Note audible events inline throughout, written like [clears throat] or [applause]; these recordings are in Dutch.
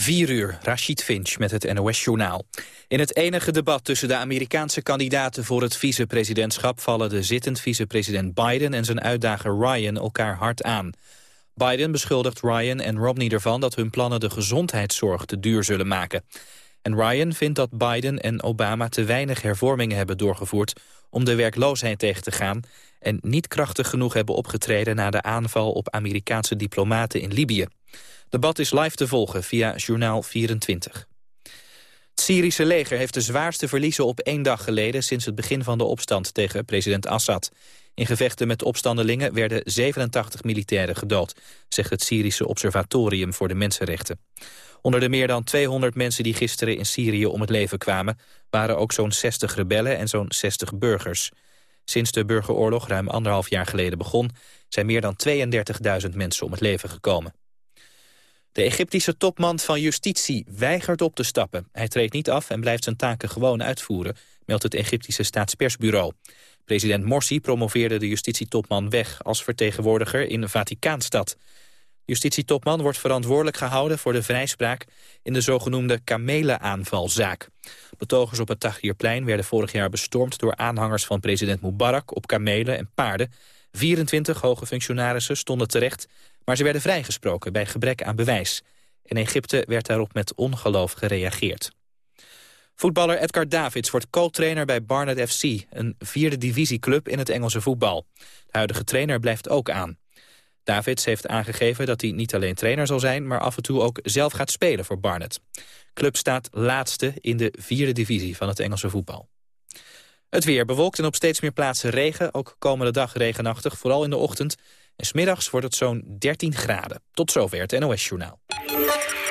4 uur, Rashid Finch met het NOS-journaal. In het enige debat tussen de Amerikaanse kandidaten voor het vicepresidentschap... vallen de zittend vicepresident Biden en zijn uitdager Ryan elkaar hard aan. Biden beschuldigt Ryan en Romney ervan dat hun plannen de gezondheidszorg te duur zullen maken. En Ryan vindt dat Biden en Obama te weinig hervormingen hebben doorgevoerd... om de werkloosheid tegen te gaan... en niet krachtig genoeg hebben opgetreden na de aanval op Amerikaanse diplomaten in Libië. Debat is live te volgen via Journaal 24. Het Syrische leger heeft de zwaarste verliezen op één dag geleden... sinds het begin van de opstand tegen president Assad. In gevechten met opstandelingen werden 87 militairen gedood... zegt het Syrische Observatorium voor de Mensenrechten. Onder de meer dan 200 mensen die gisteren in Syrië om het leven kwamen... waren ook zo'n 60 rebellen en zo'n 60 burgers. Sinds de burgeroorlog ruim anderhalf jaar geleden begon... zijn meer dan 32.000 mensen om het leven gekomen. De Egyptische topman van justitie weigert op te stappen. Hij treedt niet af en blijft zijn taken gewoon uitvoeren, meldt het Egyptische staatspersbureau. President Morsi promoveerde de justitietopman weg als vertegenwoordiger in de Vaticaanstad. Justitietopman wordt verantwoordelijk gehouden voor de vrijspraak in de zogenoemde kamelenaanvalzaak. Betogers op het Tahrirplein werden vorig jaar bestormd door aanhangers van president Mubarak op kamelen en paarden. 24 hoge functionarissen stonden terecht maar ze werden vrijgesproken bij gebrek aan bewijs. In Egypte werd daarop met ongeloof gereageerd. Voetballer Edgar Davids wordt co-trainer bij Barnet FC... een vierde divisieclub in het Engelse voetbal. De huidige trainer blijft ook aan. Davids heeft aangegeven dat hij niet alleen trainer zal zijn... maar af en toe ook zelf gaat spelen voor Barnet. Club staat laatste in de vierde divisie van het Engelse voetbal. Het weer bewolkt en op steeds meer plaatsen regen. Ook komende dag regenachtig, vooral in de ochtend. En smiddags wordt het zo'n 13 graden. Tot zover het NOS-journaal.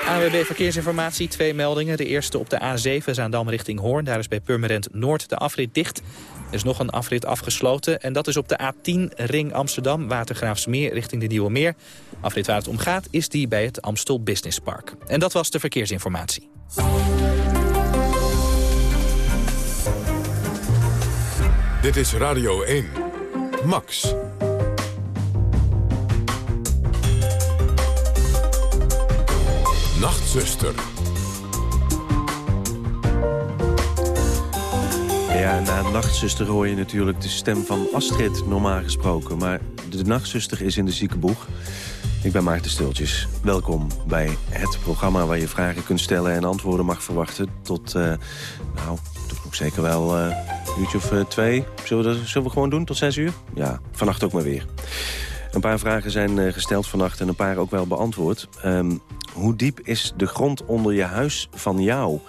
AWB Verkeersinformatie, twee meldingen. De eerste op de A7, Zaandam richting Hoorn. Daar is bij Purmerend Noord de afrit dicht. Is nog een afrit afgesloten. En dat is op de A10 Ring Amsterdam, Watergraafsmeer richting de Nieuwe Meer. Afrit waar het om gaat is die bij het Amstel Business Park. En dat was de verkeersinformatie. Dit is Radio 1. Max. Nachtzuster. Ja, na Nachtzuster hoor je natuurlijk de stem van Astrid, normaal gesproken. Maar de Nachtzuster is in de ziekenboeg. Ik ben Maarten Stiltjes. Welkom bij het programma waar je vragen kunt stellen en antwoorden mag verwachten. Tot, uh, nou, toch nog zeker wel uh, een uurtje of uh, twee. Zullen we, dat, zullen gewoon doen tot zes uur? Ja, vannacht ook maar weer. Een paar vragen zijn gesteld vannacht en een paar ook wel beantwoord. Um, hoe diep is de grond onder je huis van jou?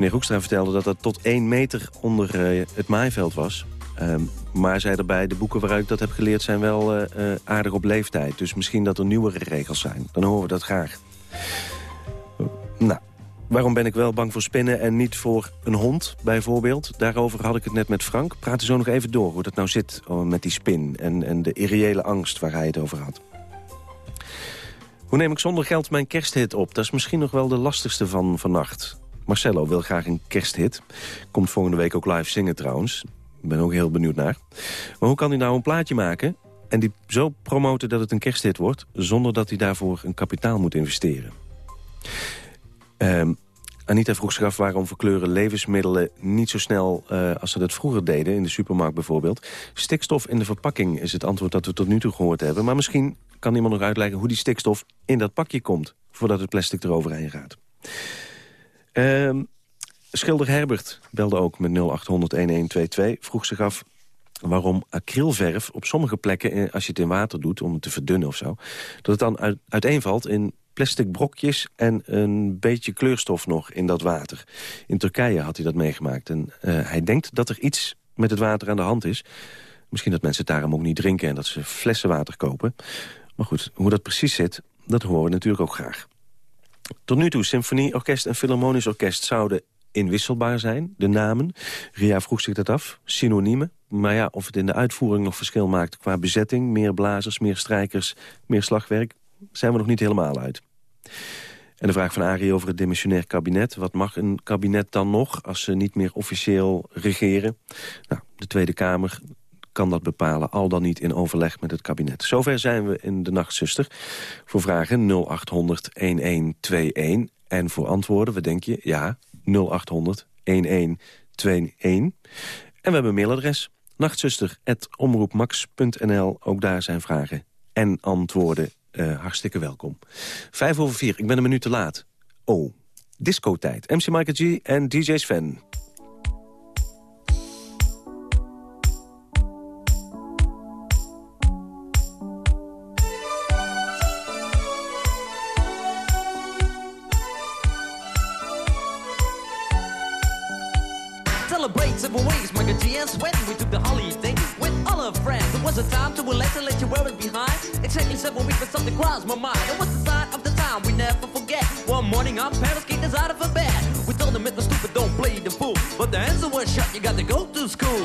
Meneer Hoekstra vertelde dat dat tot één meter onder uh, het maaiveld was. Um, maar zei erbij, de boeken waaruit ik dat heb geleerd zijn wel uh, uh, aardig op leeftijd. Dus misschien dat er nieuwere regels zijn. Dan horen we dat graag. Nou, waarom ben ik wel bang voor spinnen en niet voor een hond bijvoorbeeld? Daarover had ik het net met Frank. Praten zo nog even door hoe dat nou zit met die spin... en, en de irreële angst waar hij het over had. Hoe neem ik zonder geld mijn kersthit op? Dat is misschien nog wel de lastigste van vannacht. Marcello wil graag een kersthit. Komt volgende week ook live zingen trouwens. Ik ben ook heel benieuwd naar. Maar hoe kan hij nou een plaatje maken... en die zo promoten dat het een kersthit wordt... zonder dat hij daarvoor een kapitaal moet investeren? Um, Anita vroeg zich af waarom verkleuren levensmiddelen niet zo snel uh, als ze dat vroeger deden, in de supermarkt bijvoorbeeld. Stikstof in de verpakking is het antwoord dat we tot nu toe gehoord hebben. Maar misschien kan iemand nog uitleggen hoe die stikstof in dat pakje komt... voordat het plastic eroverheen gaat. Uh, Schilder Herbert belde ook met 0800-1122. Vroeg zich af waarom acrylverf op sommige plekken... Eh, als je het in water doet om het te verdunnen of zo... dat het dan uiteenvalt in plastic brokjes en een beetje kleurstof nog in dat water. In Turkije had hij dat meegemaakt. En uh, hij denkt dat er iets met het water aan de hand is. Misschien dat mensen daarom ook niet drinken en dat ze flessen water kopen. Maar goed, hoe dat precies zit, dat horen we natuurlijk ook graag. Tot nu toe, symfonieorkest en filharmonisch orkest zouden inwisselbaar zijn, de namen. Ria vroeg zich dat af, synoniemen. Maar ja, of het in de uitvoering nog verschil maakt qua bezetting... meer blazers, meer strijkers, meer slagwerk... zijn we nog niet helemaal uit. En de vraag van Arie over het demissionair kabinet. Wat mag een kabinet dan nog als ze niet meer officieel regeren? Nou, de Tweede Kamer kan dat bepalen, al dan niet in overleg met het kabinet. Zover zijn we in de Nachtzuster. Voor vragen 0800 1121. En voor antwoorden, wat denk je? Ja, 0800 1121. En we hebben een mailadres. Nachtzuster.omroepmax.nl. Ook daar zijn vragen en antwoorden uh, hartstikke welkom. Vijf over vier, ik ben een minuut te laat. Oh, discotijd. MC Michael G en DJ Sven. A time to relax and let you wear it behind. Exactly several weeks, but something crossed my mind. It was the sign of the time we never forget. One morning, our parents kicked us out of bed. We told them it was stupid, don't play the fool. But the answer was shut, you got to go to school.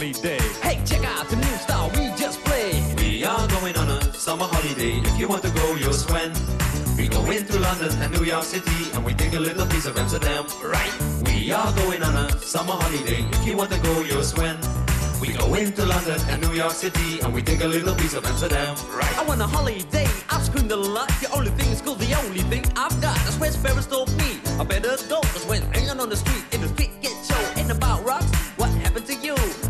Hey, check out the new style we just played. We are going on a summer holiday. If you want to go, you'll Sven. We go into London and New York City and we take a little piece of Amsterdam, right? We are going on a summer holiday. If you want to go, you'll Sven. We go into London and New York City and we take a little piece of Amsterdam, right? I want a holiday, I've screamed a lot. The only thing is cool, the only thing I've got. That's where Sparrows told me. I better go, cause when hanging on the street, in the street get show, ain't about rocks. What happened to you?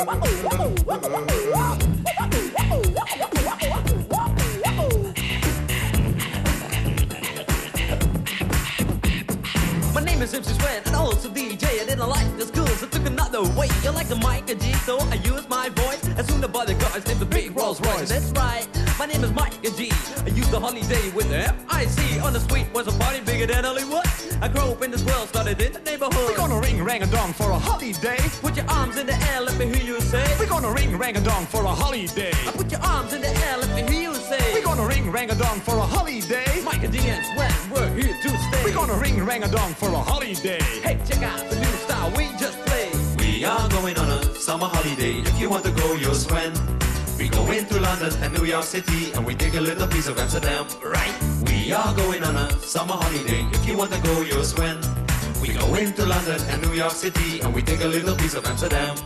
Wow, wow, wow, wow, name is MC Sven and also DJ. I didn't like the school, so took another way. You like the mic and G, so I use my voice. As soon as the guys named the big Rolls Royce. That's right, my name is Mike and G. I used the holiday with the M-I-C. On the street was a party bigger than Hollywood. I grew up in this world, started in the neighborhood. We're gonna ring rang a dong for a holiday. Put your arms in the air, let me hear you say. We're gonna ring rang a dong for a holiday. I put your arms in the air, let me hear you ring rang a dong for a holiday. Mike and D and Sven, we're here to stay. We're gonna ring rang a dong for a holiday. Hey, check out the new style we just played. We are going on a summer holiday. If you want to go, you'll Sven. We go into London and New York City and we take a little piece of Amsterdam, right? We are going on a summer holiday. If you want to go, you'll Sven. We go into London and New York City and we take a little piece of Amsterdam.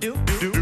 Do, do, do, do,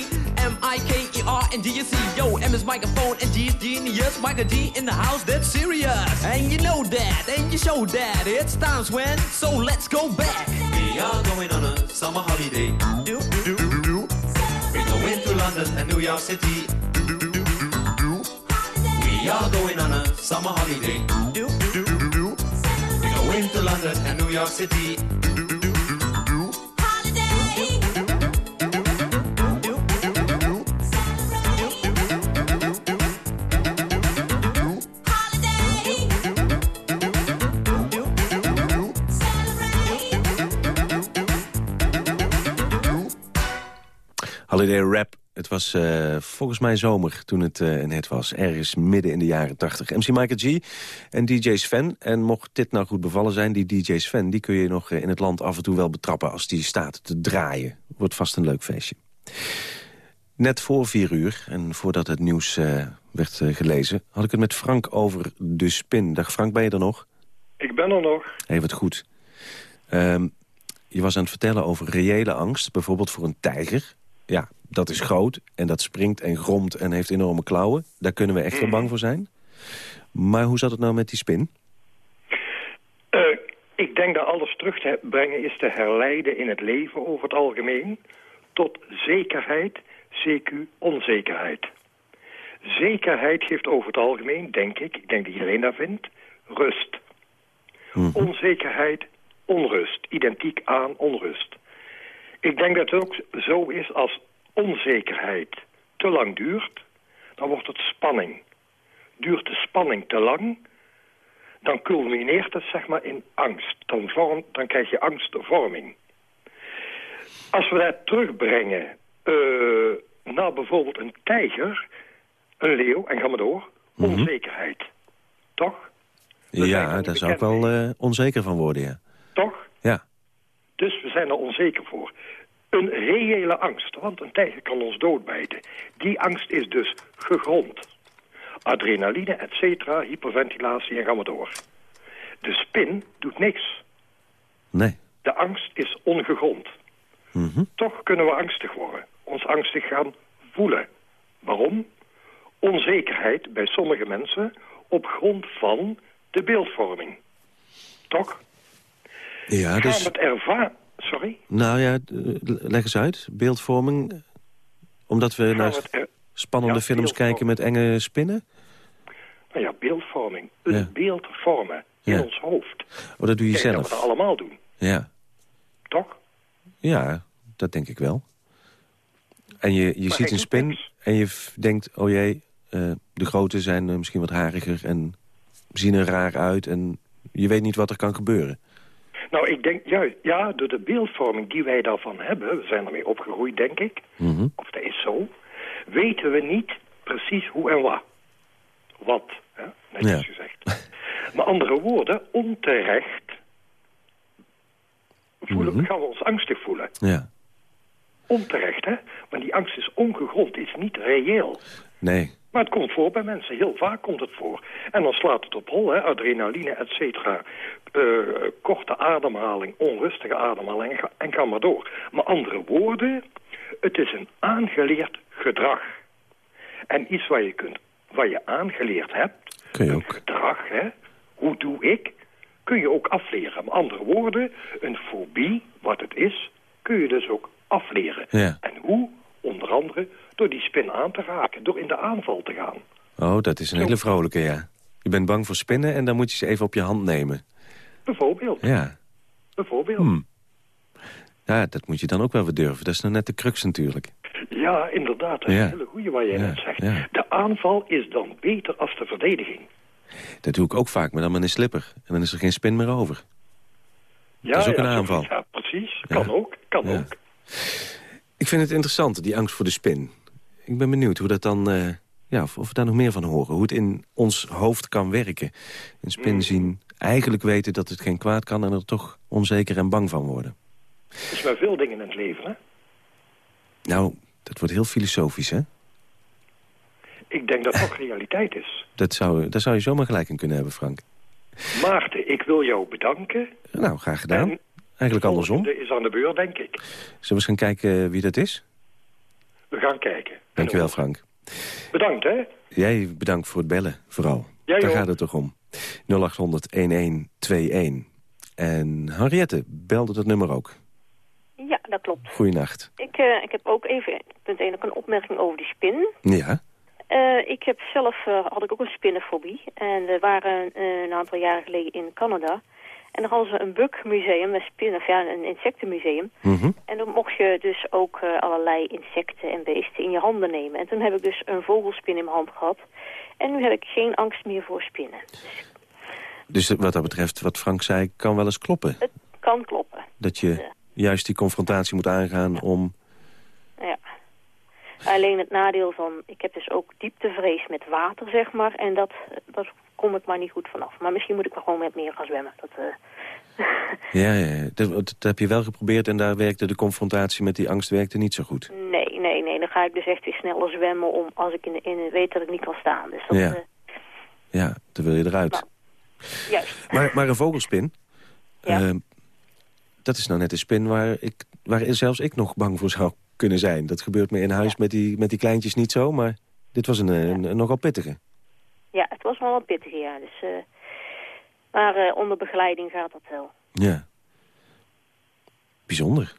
M I K E R and D C. Yo, M is microphone and G is genius. Micah G in the house, that's serious. And you know that, and you show that. It's times when, so let's go back. We are going on a summer holiday. Do, do, Do, do, We go into London and New York City. We are going on a summer holiday. do, do, do, do. We go into London and New York City. Holiday Rap. Het was eh, volgens mij zomer toen het eh, een hit was. Ergens midden in de jaren 80. MC Michael G en DJ Sven. En mocht dit nou goed bevallen zijn, die DJ Sven... die kun je nog eh, in het land af en toe wel betrappen als die staat te draaien. Wordt vast een leuk feestje. net voor vier uur en voordat het nieuws eh, werd eh, gelezen... had ik het met Frank over de spin. Dag Frank, ben je er nog? Ik ben er nog. Even wat goed. Ehm, je was aan het vertellen over reële angst, bijvoorbeeld voor een tijger. Ja, dat is groot en dat springt en gromt en heeft enorme klauwen. Daar kunnen we echt wel bang voor zijn. Maar hoe zat het nou met die spin? Eh, ik denk dat alles terug te brengen is te herleiden in het leven over het algemeen... tot zekerheid, CQ, onzekerheid. Zekerheid geeft over het algemeen, denk ik, ik denk dat iedereen dat vindt, rust. Onzekerheid, onrust, identiek aan onrust. Ik denk dat het ook zo is als onzekerheid te lang duurt, dan wordt het spanning. Duurt de spanning te lang, dan culmineert het zeg maar in angst. Dan, vorm, dan krijg je angstvorming. Als we dat terugbrengen uh, naar bijvoorbeeld een tijger, een leeuw, en ga maar door, onzekerheid. Toch? We ja, daar zou ik wel eh, onzeker van worden, ja. Toch? Ja, Dus we zijn er onzeker voor. Een reële angst, want een tijger kan ons doodbijten. Die angst is dus gegrond. Adrenaline, et cetera, hyperventilatie en ga maar door. De spin doet niks. nee. De angst is ongegrond. Mhm. Toch kunnen we angstig worden. Ons angstig gaan voelen. Waarom? Onzekerheid bij sommige mensen op grond van de beeldvorming. Toch? Ja, Gaan dus... we het ervaren... Sorry? Nou ja, d- leg eens uit. Beeldvorming. Omdat we Gaan naar het er- spannende Ja, films kijken met enge spinnen? Nou ja, beeldvorming. Een Ja. beeld vormen in Ja. ons hoofd. Oh, dat doe je Ik denk dat we zelf? dat allemaal doen. Ja. Toch? ja, dat denk ik wel. En je, je Maar ziet een spin niks. en je denkt... oh jee, eh, de grote zijn eh, misschien wat hariger en zien er raar uit... en je weet niet wat er kan gebeuren. Nou, ik denk juist, ja, door de beeldvorming die wij daarvan hebben... we zijn ermee opgegroeid, denk ik. Mhm. Of dat is zo. Weten we niet precies hoe en wat. Wat, hè? netjes Ja. gezegd. Met andere woorden, onterecht... Voelen, Mhm. gaan we ons angstig voelen. Ja, Onterecht, hè? Maar die angst is ongegrond, is niet reëel. nee. Maar het komt voor bij mensen, heel vaak komt het voor. En dan slaat het op hol, hè? adrenaline, et cetera. Eh, korte ademhaling, onrustige ademhaling en ga, en ga maar door. Maar andere woorden, het is een aangeleerd gedrag. En iets wat je, kunt, wat je aangeleerd hebt, Kun je ook. gedrag, hè? hoe doe ik, kun je ook afleren. Met andere woorden, een fobie, wat het is, kun je dus ook afleren. Ja. En hoe? Onder andere door die spin aan te raken, door in de aanval te gaan. Oh, dat is een hele vrolijke, ja. Je bent bang voor spinnen en dan moet je ze even op je hand nemen. Bijvoorbeeld. Ja. Bijvoorbeeld. Hmm. Ja, dat moet je dan ook wel weer durven. Dat is nou net de crux natuurlijk. Ja, inderdaad. Dat is Ja. een hele goede wat jij Ja, net zegt. ja. De aanval is dan beter als de verdediging. Dat doe ik ook vaak, maar dan met een slipper. En dan is er geen spin meer over. Ja, Dat is ook een aanval. Ja, precies. Kan ook. Kan ook. Ik vind het interessant, die angst voor de spin. Ik ben benieuwd hoe dat dan... eh, ja, of, of we daar nog meer van horen. Hoe het in ons hoofd kan werken. Een spin Mm. zien, eigenlijk weten dat het geen kwaad kan... en er toch onzeker en bang van worden. Dat is met veel dingen in het leven, hè. Nou, dat wordt heel filosofisch, hè? Ik denk dat ook realiteit is. [laughs] Dat zou, daar zou je zomaar gelijk in kunnen hebben, Frank. Maarten, ik wil jou bedanken. Nou, graag gedaan. En Eigenlijk andersom. is aan de beurt, denk ik. Zullen we eens gaan kijken wie dat is? We gaan kijken. Dankjewel, Frank. Bedankt, hè. Jij bedankt voor het bellen, vooral. Jij Daar ook. gaat het toch om. 0800-1121. En Henriette belde dat nummer ook. Ja, dat klopt. Goeienacht. Ik, eh, ik heb ook even, punt 1, ook een opmerking over die spin. Ja, Eh, ik heb zelf, eh, had ik ook een spinnenfobie. En we waren eh, een aantal jaren geleden in Canada. En dan hadden ze een bugmuseum met spinnen, of ja, een insectenmuseum. mhm. En dan mocht je dus ook eh, allerlei insecten en beesten in je handen nemen. En toen heb ik dus een vogelspin in mijn hand gehad. En nu heb ik geen angst meer voor spinnen. Dus wat dat betreft, wat Frank zei, kan wel eens kloppen. Het kan kloppen. Dat je juist die confrontatie moet aangaan om... Ja. Alleen het nadeel van, ik heb dus ook dieptevrees met water, zeg maar. En dat, dat kom ik maar niet goed vanaf. Maar misschien moet ik wel gewoon met meer gaan zwemmen. Dat, eh, [laughs] Ja, ja. Dat, dat heb je wel geprobeerd en daar werkte de confrontatie met die angst werkte niet zo goed. nee, nee, nee. Dan ga ik dus echt weer sneller zwemmen om als ik in, de- in, weet dat ik niet kan staan. Dus dat, Ja. eh, Ja, dan wil je eruit. Nou. juist. Maar, maar een vogelspin, Ja. ehm, dat is nou net een spin waar, ik, waar zelfs ik nog bang voor zou kunnen zijn. Dat gebeurt me in huis met, die, met die kleintjes niet zo, maar dit was een, een, een nogal pittige. Ja, het was wel wat pittig, ja. Dus, eh, maar eh, onder begeleiding gaat dat wel. Ja. Bijzonder.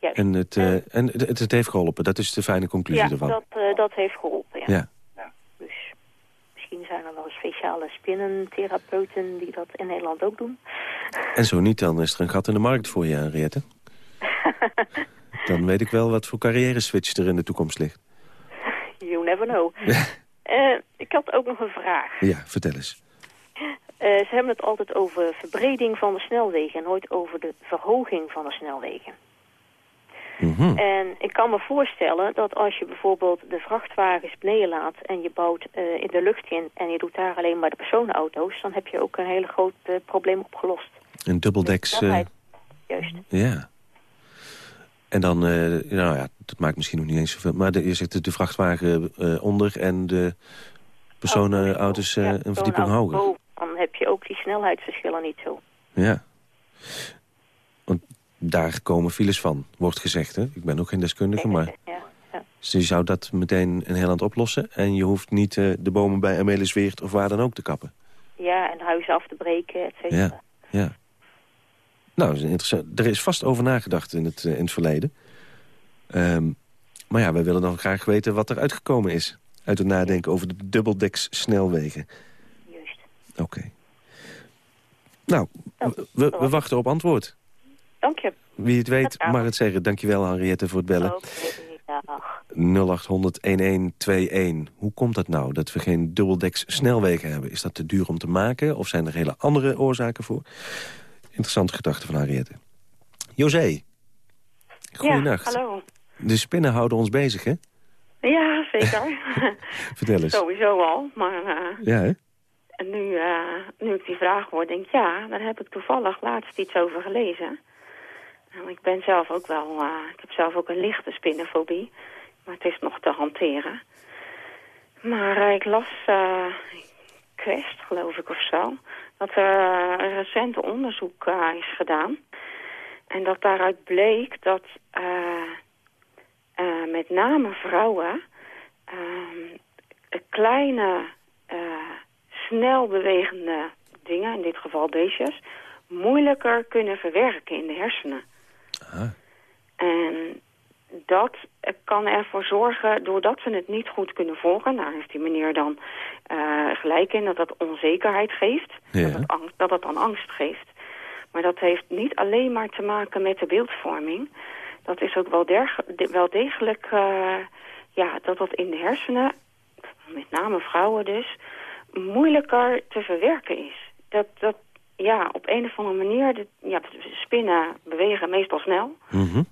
Juist. En het, eh, en het, het heeft geholpen, dat is de fijne conclusie ja, ervan. dat, eh, dat heeft geholpen, ja. Ja. Dus misschien zijn er wel speciale spinnentherapeuten die dat in Nederland ook doen. En zo niet, dan is er een gat in de markt voor je, Henriette. [laughs] Dan weet ik wel wat voor carrière-switch er in de toekomst ligt. You never know. [laughs] Eh, ik had ook nog een vraag. Ja, vertel eens. Eh, ze hebben het altijd over verbreding van de snelwegen en nooit over de verhoging van de snelwegen. Mhm. En ik kan me voorstellen dat als je bijvoorbeeld de vrachtwagens beneden laat en je bouwt eh, in de lucht in en je doet daar alleen maar de personenauto's, dan heb je ook een hele groot probleem opgelost. Een dubbeldeks... Snelheid. Juist. ja. En dan, eh, nou ja, dat maakt misschien nog niet eens zoveel... maar de, je zit de, de vrachtwagen eh, onder en de personenauto's eh, Ja, een verdieping hoger. boven. Dan heb je ook die snelheidsverschillen niet zo. Ja. Want daar komen files van, wordt gezegd. Hè? Ik ben ook geen deskundige, maar... Ja, ja. Dus je zou dat meteen in heel land oplossen... en je hoeft niet eh, de bomen bij Amelisweert of waar dan ook te kappen. ja, en huizen af te breken, et cetera. Ja, ja. Nou, is interessant. Er is vast over nagedacht in het, eh, in het verleden. Ehm, maar ja, wij willen dan graag weten wat er uitgekomen is. Uit het nadenken over de dubbeldeks snelwegen. Juist. Oké. Nou, we, wachten op antwoord. Dank je. Wie het weet, mag het zeggen. Dankjewel, Henriette, voor het bellen. Oké, dag. 0800-1121. Hoe komt dat nou, dat we geen dubbeldeks snelwegen hebben? Is dat te duur om te maken, of zijn er hele andere oorzaken voor? Interessante gedachte van Henriette. José, goeienacht. Ja, hallo. De spinnen houden ons bezig, hè? Ja, zeker. [laughs] Vertel eens. Sowieso al. Maar eh, Ja, hè? en nu, eh, nu ik die vraag hoor, denk ik, ja, daar heb ik toevallig laatst iets over gelezen. En ik ben zelf ook wel, eh, ik heb zelf ook een lichte spinnenfobie. Maar het is nog te hanteren. Maar ik las, Quest geloof ik of zo, dat er een recent onderzoek eh, is gedaan. En dat daaruit bleek dat eh, eh, met name vrouwen kleine, snel bewegende dingen, in dit geval beestjes, moeilijker kunnen verwerken in de hersenen. Ah. En dat kan ervoor zorgen, doordat ze het niet goed kunnen volgen, daar heeft die meneer dan eh, gelijk in, dat dat onzekerheid geeft, Ja. dat, angst, dat dan angst geeft. Maar dat heeft niet alleen maar te maken met de beeldvorming. Dat is ook wel, derge- de- wel degelijk, eh, ja, dat dat in de hersenen, met name vrouwen dus, moeilijker te verwerken is. Dat, dat ja, op een of andere manier, de, ja, spinnen bewegen meestal snel. Mhm.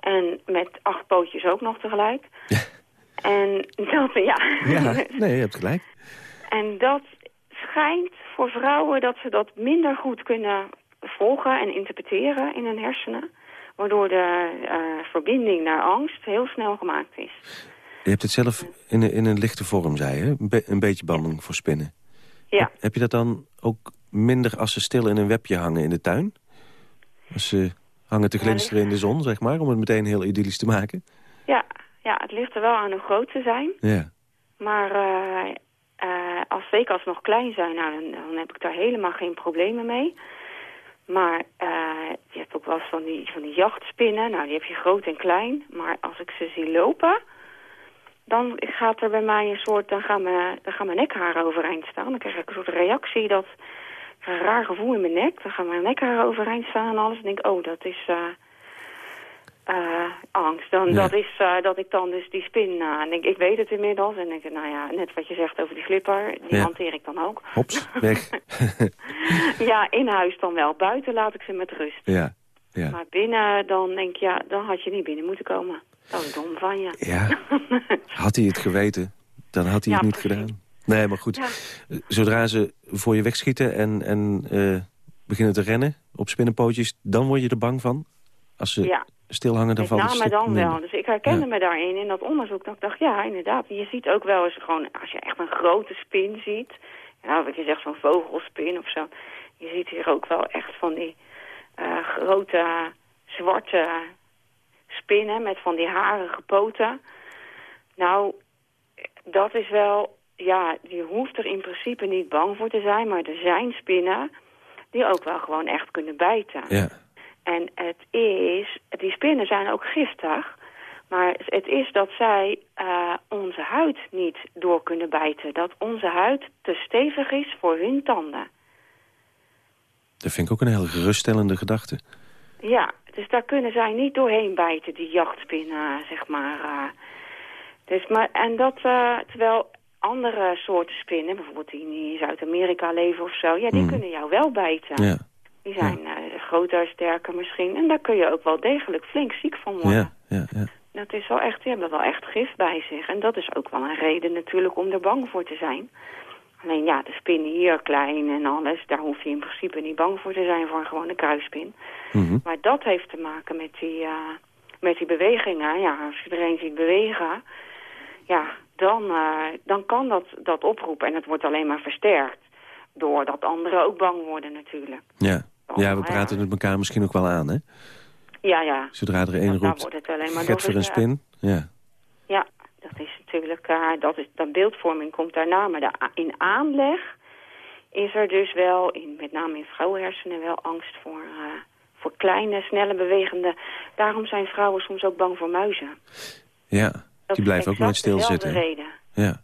En met acht pootjes ook nog tegelijk. En dat, ja. Ja, [laughs] nee, je hebt gelijk. En dat schijnt voor vrouwen dat ze dat minder goed kunnen volgen en interpreteren in hun hersenen. Waardoor de eh, verbinding naar angst heel snel gemaakt is. Je hebt het zelf in, een- in een lichte vorm, zei je. Be- een beetje bang voor spinnen. Ja, Heb je dat dan ook minder als ze stil in een webje hangen in de tuin? Als ze hangen te glinsteren in de zon, zeg maar, om het meteen heel idyllisch te maken? ja, ja, het ligt er wel aan hoe groot ze zijn. Ja. Maar eh, eh, als, zeker als ze nog klein zijn, nou, dan, dan heb ik daar helemaal geen problemen mee. Maar eh, je hebt ook wel eens van die, van die jachtspinnen. Nou, die heb je groot en klein. Maar als ik ze zie lopen, dan gaat er bij mij een soort... Dan gaan mijn, dan gaan mijn nekharen overeind staan. Dan krijg ik een soort reactie dat... Een raar gevoel in mijn nek. Dan gaan mijn nekharen overeind staan en alles. En denk ik, oh, dat is... eh, eh, angst. Dan, Ja. dat is eh, dat ik dan dus die spin... en denk, ik weet het inmiddels. En denk ik, nou ja, net wat je zegt over die glipper... die Ja. hanteer ik dan ook. Hops, weg. [laughs] Ja, in huis dan wel. Buiten laat ik ze met rust. ja, ja. Maar binnen, dan denk ik, ja, dan had je niet binnen moeten komen. Dat is dom van je. Ja, [laughs] had hij het geweten, dan had hij het niet precies. gedaan. Nee, maar goed. Ja. Zodra ze voor je wegschieten en, en eh, beginnen te rennen op spinnenpootjes... dan word je er bang van? Als ze Ja. stilhangen, dan het name stuk dan minder. wel. Dus ik herkende Ja. me daarin in dat onderzoek. Dat ik dacht, ja, inderdaad. Je ziet ook wel eens gewoon, als je echt een grote spin ziet. Ja, wat je zegt, zo'n vogelspin of zo. Je ziet hier ook wel echt van die eh, grote zwarte spinnen met van die harige poten. Nou, dat is wel, ja, je hoeft er in principe niet bang voor te zijn. Maar er zijn spinnen die ook wel gewoon echt kunnen bijten. Ja, En het is, die spinnen zijn ook giftig, maar het is dat zij eh, onze huid niet door kunnen bijten. Dat onze huid te stevig is voor hun tanden. dat vind ik ook een hele geruststellende gedachte. Ja, dus daar kunnen zij niet doorheen bijten, die jachtspinnen, zeg maar. eh. dus, maar en dat, eh, terwijl andere soorten spinnen, bijvoorbeeld die in Zuid-Amerika leven of zo, ja, die Mhm. kunnen jou wel bijten. Ja, Die zijn eh, groter, sterker misschien. En daar kun je ook wel degelijk flink ziek van worden. ja, ja, ja. Dat is wel echt, die hebben wel echt gif bij zich. En dat is ook wel een reden natuurlijk om er bang voor te zijn. Alleen ja, de spinnen hier klein en alles, daar hoef je in principe niet bang voor te zijn voor een gewone kruispin. Mhm. Maar dat heeft te maken met die, eh, met die bewegingen. Ja, als je er een ziet bewegen, ja, dan, eh, dan kan dat, dat oproepen. En het wordt alleen maar versterkt. Doordat anderen ook bang worden natuurlijk. Ja. ja, we Oh, praten ja. het elkaar misschien ook wel aan, hè? Ja, ja. Zodra er één roept, wordt het alleen maar get voor een spin. Ja, Ja, dat is natuurlijk, eh, dat, is, dat beeldvorming komt daarna. Maar de, in aanleg is er dus wel, in, met name in vrouwenhersenen, wel angst voor, eh, voor kleine, snelle, bewegende. Daarom zijn vrouwen soms ook bang voor muizen. ja. Dat die blijven ook nooit stilzitten. reden. Ja,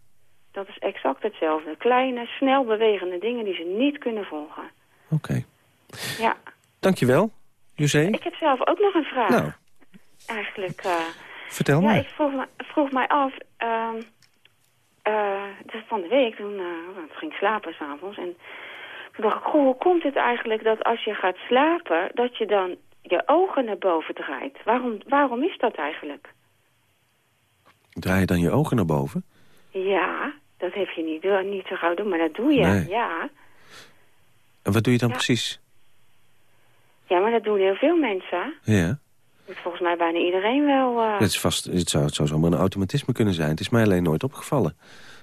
Dat is exact hetzelfde. Kleine, snel bewegende dingen die ze niet kunnen volgen. oké. Ja. Dankjewel, José. Ik heb zelf ook nog een vraag. Nou, Eigenlijk, eh, vertel ja, maar. ik vroeg, me- vroeg mij af, dus van de week, toen eh, toen ging ik slapen s'avonds. En toen dacht ik, goh, hoe komt het eigenlijk dat als je gaat slapen, dat je dan je ogen naar boven draait? Waarom, waarom is dat eigenlijk? Draai je dan je ogen naar boven? Ja, dat heb je niet, niet zo gauw doen, maar dat doe je. Nee. Ja. En wat doe je dan Ja. precies? ja, maar dat doen heel veel mensen. Ja, Dat volgens mij bijna iedereen wel. eh, dat is vast, het, zou, het zou zomaar een automatisme kunnen zijn. Het is mij alleen nooit opgevallen.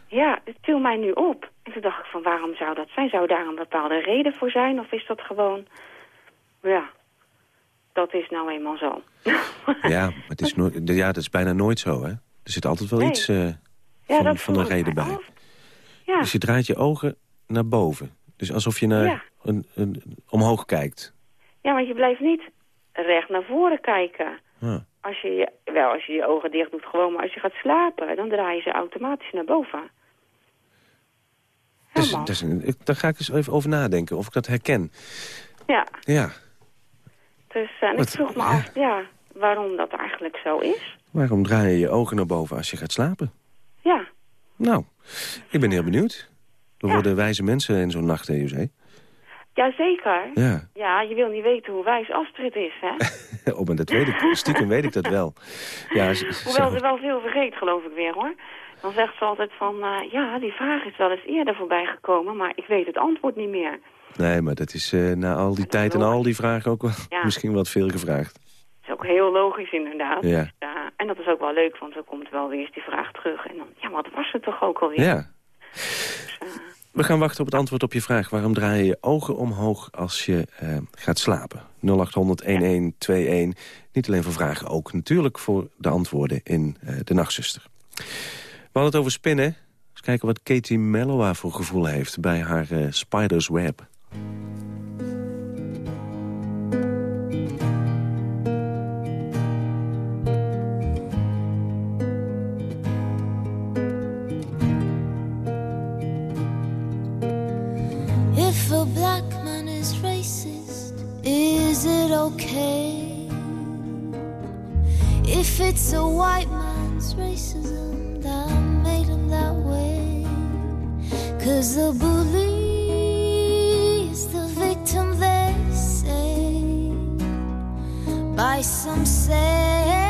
Ja, het viel mij nu op. En toen dacht ik van waarom zou dat zijn? Zou daar een bepaalde reden voor zijn? Of is dat gewoon... Ja, dat is nou eenmaal zo. Ja, maar het is, [laughs] nooit, ja, dat is bijna nooit zo, hè? Er zit altijd wel Nee. iets eh, ja, van, een reden bij. Ja, Dus je draait je ogen naar boven. Dus alsof je naar Ja. een, een, omhoog kijkt. ja, want je blijft niet recht naar voren kijken. Ja. Als je, je- wel, als je je ogen dicht doet gewoon, maar als je gaat slapen, dan draai je ze automatisch naar boven. Dus, daar ga ik eens even over nadenken, of ik dat herken. Ja, Ja, dus en ik vroeg me af, ja, waarom dat eigenlijk zo is. Waarom draai je je ogen naar boven als je gaat slapen? Ja, Nou, ik ben heel benieuwd. We Ja. worden wijze mensen in zo'n nacht, hè, José? jazeker. Ja, Ja, je wil niet weten hoe wijs Astrid is, hè? [laughs] oh, maar dat weet ik. Stiekem weet ik dat wel. Ja, Hoewel ze wel veel vergeet, geloof ik weer, hoor. Dan zegt ze altijd van, eh, ja, die vraag is wel eens eerder voorbij gekomen, maar ik weet het antwoord niet meer. Nee, maar dat is eh, na al die tijd en al die vragen ook wel Ja. [laughs] misschien wat veel gevraagd. Is ook heel logisch, inderdaad. Ja. Dus, eh, en dat is ook wel leuk, want dan komt wel weer eens die vraag terug. En dan, ja, wat was het toch ook alweer? Ja. We gaan wachten op het antwoord op je vraag. Waarom draai je je ogen omhoog als je eh, gaat slapen? 0800-1121. Niet alleen voor vragen, ook natuurlijk voor de antwoorden in eh, De Nachtzuster. We hadden het over spinnen. Eens kijken wat Katie Mellowa voor gevoel heeft bij haar eh, Spider's Web. Okay? If it's a white man's racism that made him that way. Cause the bully is the victim, they say. By some sense,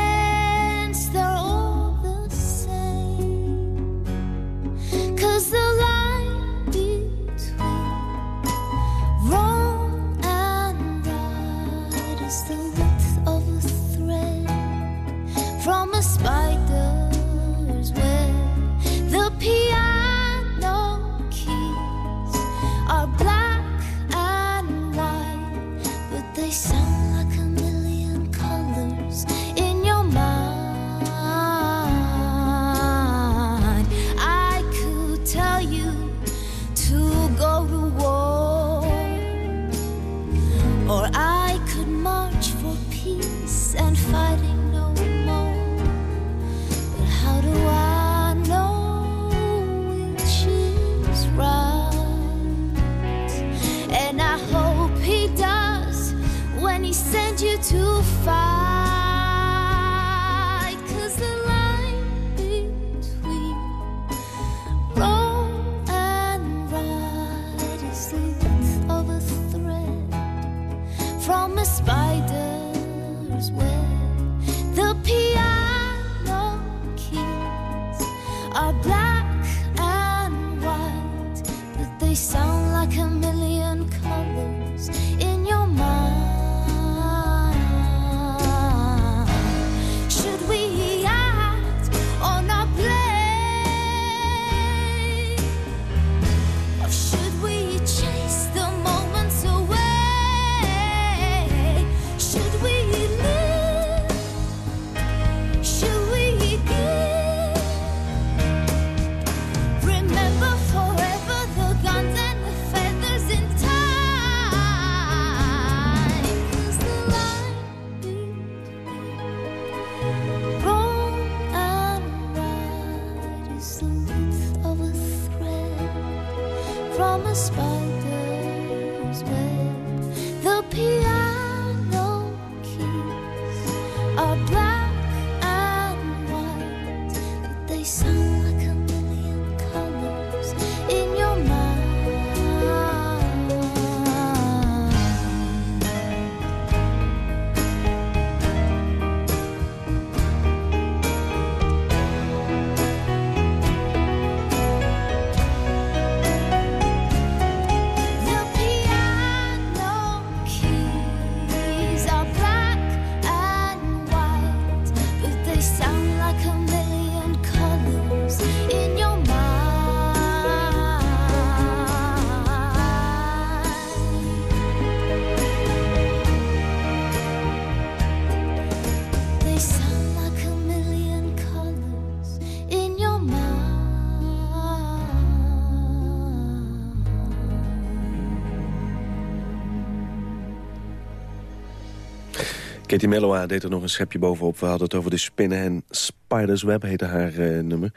Katie Melloa deed er nog een schepje bovenop. We hadden het over de spinnen en Spider's Web heette haar eh, nummer.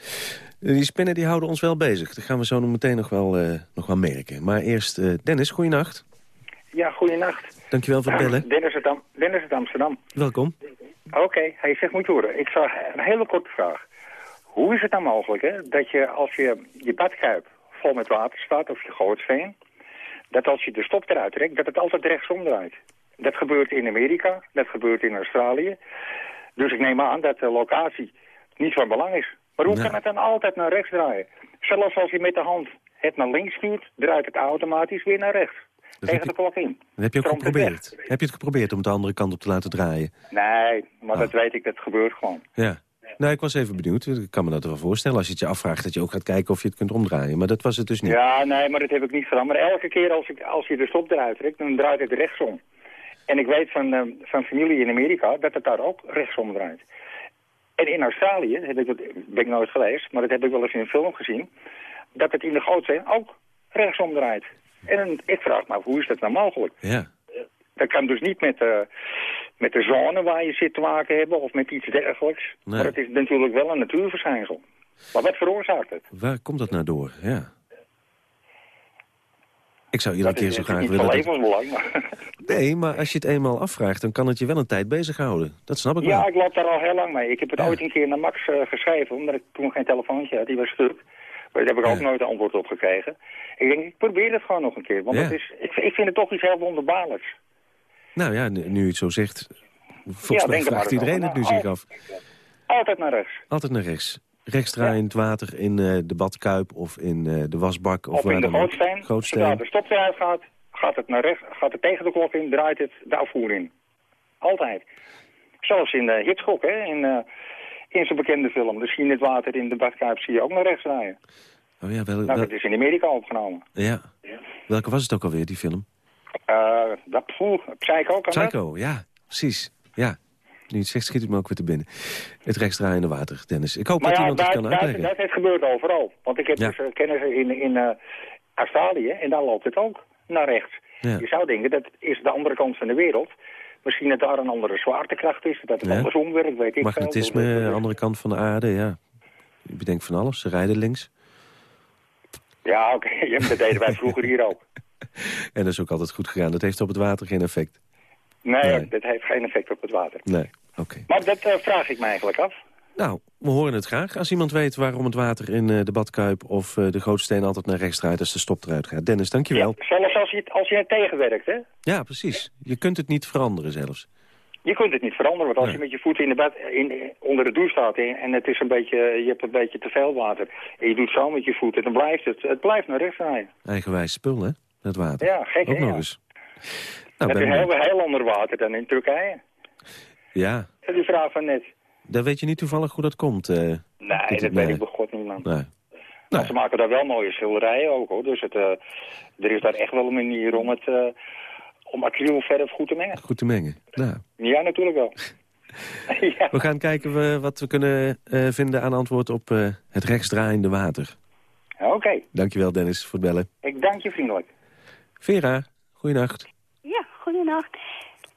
Eh, Die spinnen die houden ons wel bezig. Dat gaan we zo nog meteen nog wel, eh, nog wel merken. Maar eerst, Dennis, goeienacht. Ja, goeienacht. Dankjewel voor het bellen. Dennis uit, Am Dennis uit Amsterdam. Welkom. Oké, hij zegt moet je horen. Ik zou een hele korte vraag. Hoe is het nou mogelijk hè, dat je als je je badkuip vol met water staat of je gootsveen, dat als je de stop eruit trekt, dat het altijd rechtsom draait? Dat gebeurt in Amerika, dat gebeurt in Australië. Dus ik neem aan dat de locatie niet van belang is. Maar hoe Nee. kan het dan altijd naar rechts draaien? Zelfs als je met de hand het naar links stuurt, draait het automatisch weer naar rechts. tegen de klok in. Dat heb je ook geprobeerd. Heb je het geprobeerd om het de andere kant op te laten draaien? Nee, maar dat weet ik, dat gebeurt gewoon. Ja. Nou, ik was even benieuwd. Ik kan me dat wel voorstellen. Als je het je afvraagt dat je ook gaat kijken of je het kunt omdraaien. Maar dat was het dus niet. Ja, nee, maar dat heb ik niet gedaan. Maar elke keer als, ik, als je de stop eruit trekt, dan draait het rechtsom. En ik weet van, eh, van familie in Amerika dat het daar ook rechtsom draait. En in Australië, heb ik, dat, ben ik nooit geweest, maar dat heb ik wel eens in een film gezien, dat het in de Gootzee ook rechtsom draait. En ik vraag me af, hoe is dat nou mogelijk? Ja. Dat kan dus niet met, eh, met de zone waar je zit te maken hebben of met iets dergelijks. Nee. Maar het is natuurlijk wel een natuurverschijnsel. Maar wat veroorzaakt het? Waar komt dat nou door? Ja. Ik zou iedere Dat keer is zo graag willen... dat- levensbelang, maar... [laughs] Nee, maar als je het eenmaal afvraagt, dan kan het je wel een tijd bezighouden. Dat snap ik Ja, wel. ik loop daar al heel lang mee. Ik heb het Ja. ooit een keer naar Max eh, geschreven, omdat ik toen geen telefoontje had. Die was stuk. Maar daar heb ik ook Ja. nooit een antwoord op gekregen. Ik denk, ik probeer het gewoon nog een keer. Want Ja. het is, ik, ik vind het toch iets heel wonderbaarlijks. Nou ja, nu nu je het zo zegt... Volgens Ja, mij vraagt iedereen het nu zich af. Altijd naar rechts. Altijd naar rechts. Rechtsdraaiend water in eh, de badkuip of in eh, de wasbak. Of, in de dan ook. gootsteen. Zodra de stop eruit gaat, gaat het naar rechts, gaat het tegen de klok in, draait het de afvoer in. Altijd. Zelfs in uh, Hitchcock, hè, in, eh, in zijn bekende film. Zie je het water in de badkuip zie je ook naar rechts draaien. Oh ja, wel, Nou, wel- dat is in Amerika opgenomen. ja. Welke was het ook alweer, die film? Eh dat poeh, Psycho kan dat? Psycho, ja, precies. Ja. Nu het zegt, schiet het me ook weer te binnen. Het rechtsdraaiende water, Dennis. Ik hoop Maar dat ja, iemand het kan uitleggen. dat het gebeurt overal. Want ik heb Ja. dus uh, kennissen in, in eh, Australië en daar loopt het ook naar rechts. Ja. Je zou denken, dat is de andere kant van de wereld. Misschien dat daar een andere zwaartekracht is, dat het Ja. andersom werkt, weet ik Magnetisme, veel. andere kant van de aarde, ja. Je bedenkt van alles, ze rijden links. Ja, oké, [laughs] ja, dat deden wij vroeger hier ook. [laughs] En dat is ook altijd goed gegaan. Dat heeft op het water geen effect. Nee, Nee. dat heeft geen effect op het water. Nee, oké. Maar dat eh, vraag ik me eigenlijk af. Nou, we horen het graag. Als iemand weet waarom het water in eh, de badkuip of eh, de gootsteen altijd naar rechts draait als de stop eruit gaat. Dennis, dankjewel. Zelfs als je, het- als je het tegenwerkt, hè? Ja, precies. Je kunt het niet veranderen zelfs. Je kunt het niet veranderen, want als je met je voeten in de bed, in, onder de douche staat en, het is een beetje, je hebt een beetje te veel water en je doet zo met je voeten, dan blijft het, het blijft naar rechts rijden. Eigenwijs spul, hè? Dat water. Ja, gek, Ook hè, nog ja. eens. Nou, het is heel, benieuwd. heel ander water dan in Turkije. Ja, Dat die vraag van net. dan weet je niet toevallig hoe dat komt. eh. Nee, dat weet ik bij god niet, man. Nee. Maar ze maken daar wel mooie schilderijen ook, hoor. Dus het, eh, er is daar echt wel een manier om het... eh, om acrylverf goed te mengen. Goed te mengen. Nou, Ja, natuurlijk wel. [laughs] ja. we gaan kijken wat we kunnen eh, vinden aan antwoord op eh, het rechtsdraaiende water. Oké, Dankjewel Dennis voor het bellen. ik dank je vriendelijk. Vera, goeienacht. Goedenacht.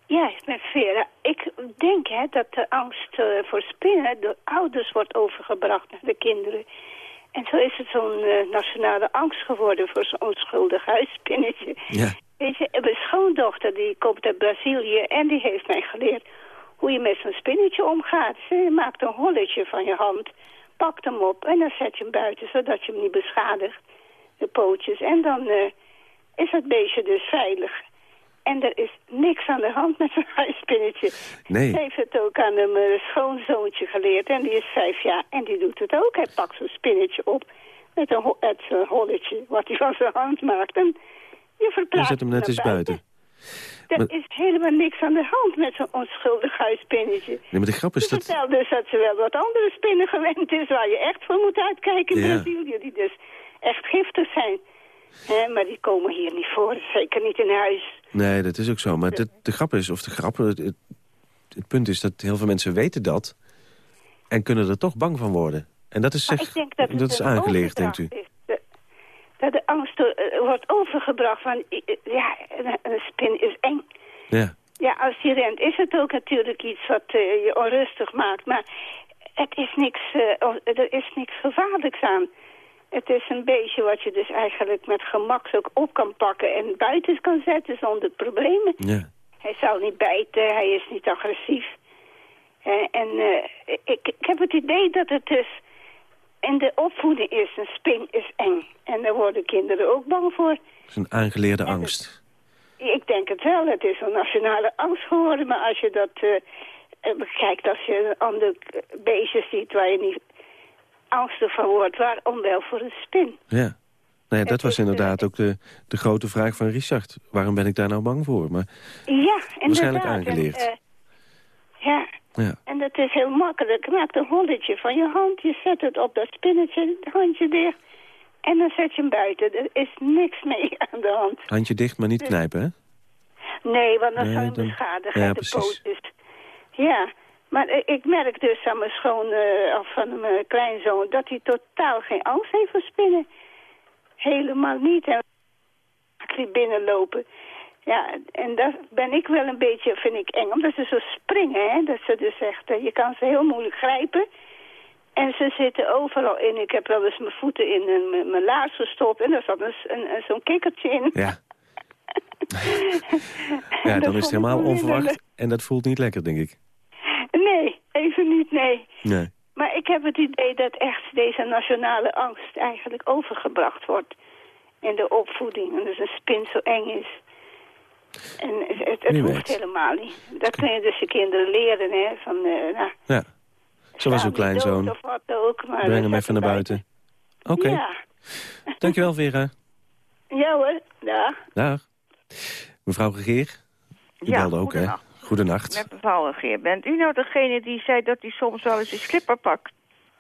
Ja, ik ben Vera. Ik denk hè, dat de angst eh, voor spinnen door ouders wordt overgebracht naar de kinderen. En zo is het zo'n eh, nationale angst geworden voor zo'n onschuldig huisspinnetje. Ja. Weet je, mijn schoondochter die komt uit Brazilië en die heeft mij geleerd hoe je met zo'n spinnetje omgaat. Ze maakt een holletje van je hand, pakt hem op en dan zet je hem buiten zodat je hem niet beschadigt, de pootjes. En dan eh, is het beestje dus veilig. En er is niks aan de hand met zo'n [laughs] huisspinnetje. Nee. Ze heeft het ook aan een eh, schoonzoontje geleerd en die is vijf jaar en die doet het ook. Hij pakt zo'n spinnetje op met een het holletje wat hij van zijn hand maakt. En je verplaatst zet hem net eens buiten. Er Maar- is helemaal niks aan de hand met zo'n onschuldig huisspinnetje. Nee, maar de grap is dat... vertelt dus dat ze wel wat andere spinnen gewend is... waar je echt voor moet uitkijken in Ja. Brazilië... die dus echt giftig zijn. Maar die komen hier niet voor, zeker niet in huis. Nee, dat is ook zo. Maar de, de grap is, of de grap... Het, het, het punt is dat heel veel mensen weten dat... en kunnen er toch bang van worden. En dat is, zeg, dat, is aangeleerd, denkt u. is. Dat de angst door- eh, wordt overgebracht van... eh, eh, ja, een, spin is eng. Ja. Ja, als die rent is het ook natuurlijk iets wat eh, je onrustig maakt. Maar het is niks, eh, er is niks gevaarlijks aan. Het is een beestje wat je dus eigenlijk met gemak ook op kan pakken... en buiten kan zetten zonder problemen. Ja. Hij zal niet bijten, hij is niet agressief. Eh, en eh, ik, ik heb het idee dat het dus in de opvoeding is. Een spin is eng. En daar worden kinderen ook bang voor. Dat is een aangeleerde angst. Ik denk het wel. Het is een nationale angst geworden. Maar als je dat bekijkt, als je een ander beestje ziet waar je niet angstig van wordt, waarom wel voor een spin? Ja. Nou ja, dat was eh, inderdaad ook de, de grote vraag van Richard. Waarom ben ik daar nou bang voor? Maar Ja. Waarschijnlijk En, aangeleerd. eh, ja, ja, en dat is heel makkelijk. Je maakt een holletje van je hand, je zet het op dat spinnetje, het handje dicht. En dan zet je hem buiten. Er is niks mee [laughs] aan de hand. handje dicht, maar niet knijpen, hè? Nee, want dan Nee, zou je hem dan- beschadigen, ja, de precies. pootjes. Ja, maar ik merk dus aan mijn schoon, eh, of van mijn kleinzoon, dat hij totaal geen angst heeft voor spinnen. Helemaal niet. En die binnenlopen. Ja, en dat ben ik wel een beetje, vind ik eng, omdat ze zo springen, hè. Dat ze dus echt, eh, je kan ze heel moeilijk grijpen. En ze zitten overal in. Ik heb wel eens mijn voeten in en mijn- laars gestopt. En daar zat een, een- zo'n kikkertje in. Ja. [laughs] Ja, dan is het helemaal onverwacht. En dat voelt niet lekker, denk ik. Nee, even niet, nee. Nee. Maar ik heb het idee dat echt deze nationale angst eigenlijk overgebracht wordt in de opvoeding. En dus een spin zo eng is. En het, het, hoeft helemaal niet. Dat kun je dus je kinderen leren, hè. Van, eh nou, Ja. Zo was uw kleinzoon. Of wat ook, maar Breng hem even naar buiten. Oké. Ja. Dankjewel, Vera. ja hoor, dag. Dag. Mevrouw Gegeer. U Ja, belde ook, hè? Goedenacht. Met mevrouw Geer. Bent u nou degene die zei dat hij soms wel eens een slipper pakt?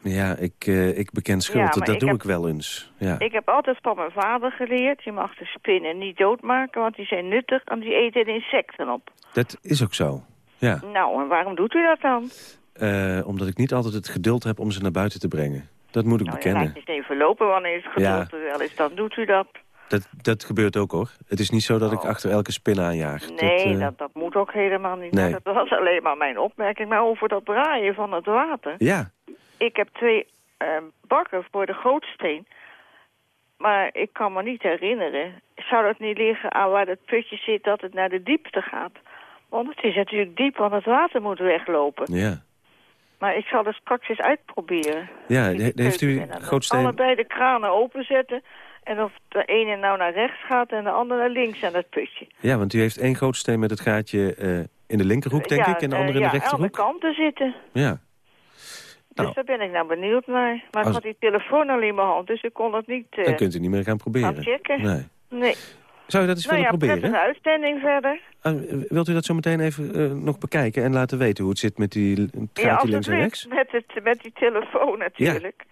Ja, ik, eh, ik beken schuld. Ja, dat doe heb- ik wel eens. Ja. Ik heb altijd van mijn vader geleerd... je mag de spinnen niet doodmaken, want die zijn nuttig... en die eten insecten op. Dat is ook zo. Ja. Nou, en waarom doet u dat dan? Eh, omdat ik niet altijd het geduld heb om ze naar buiten te brengen. Dat moet ik Nou, ja, bekennen. laat je eens even lopen wanneer het geduld er wel is. Dan doet u dat. Dat, dat gebeurt ook, hoor. Het is niet zo dat ik achter elke spin aanjaag. Oh. Nee, eh, dat, dat moet ook helemaal niet. Nee. Dat was alleen maar mijn opmerking. Maar over dat draaien van het water. Ja, Ik heb twee eh, bakken voor de gootsteen. Maar ik kan me niet herinneren. Zou dat niet liggen aan waar het putje zit dat het naar de diepte gaat? Want het is natuurlijk diep, want het water moet weglopen. ja. Maar ik zal het straks eens uitproberen. Ja, he- heeft u gootsteen... Allebei de kranen openzetten. En of de ene nou naar rechts gaat en de andere naar links aan het putje. Ja, want u heeft één gootsteen met het gaatje eh, in de linkerhoek, denk ja, ik, en de eh, andere in ja, de aan de rechterhoek? kanten zitten. Ja. Nou. Dus daar ben ik nou benieuwd naar. Maar Als- ik had die telefoon al in mijn hand, dus ik kon het niet eh, Dan kunt u niet meer gaan proberen. gaan checken. Nee. Nee. Zou je dat eens nou ja, willen proberen? prettige uitzending verder. Ah, wilt u dat zo meteen even nog bekijken en laten weten hoe het zit met die het Ja, gaatje links en rechts? Met, het, met die telefoon natuurlijk.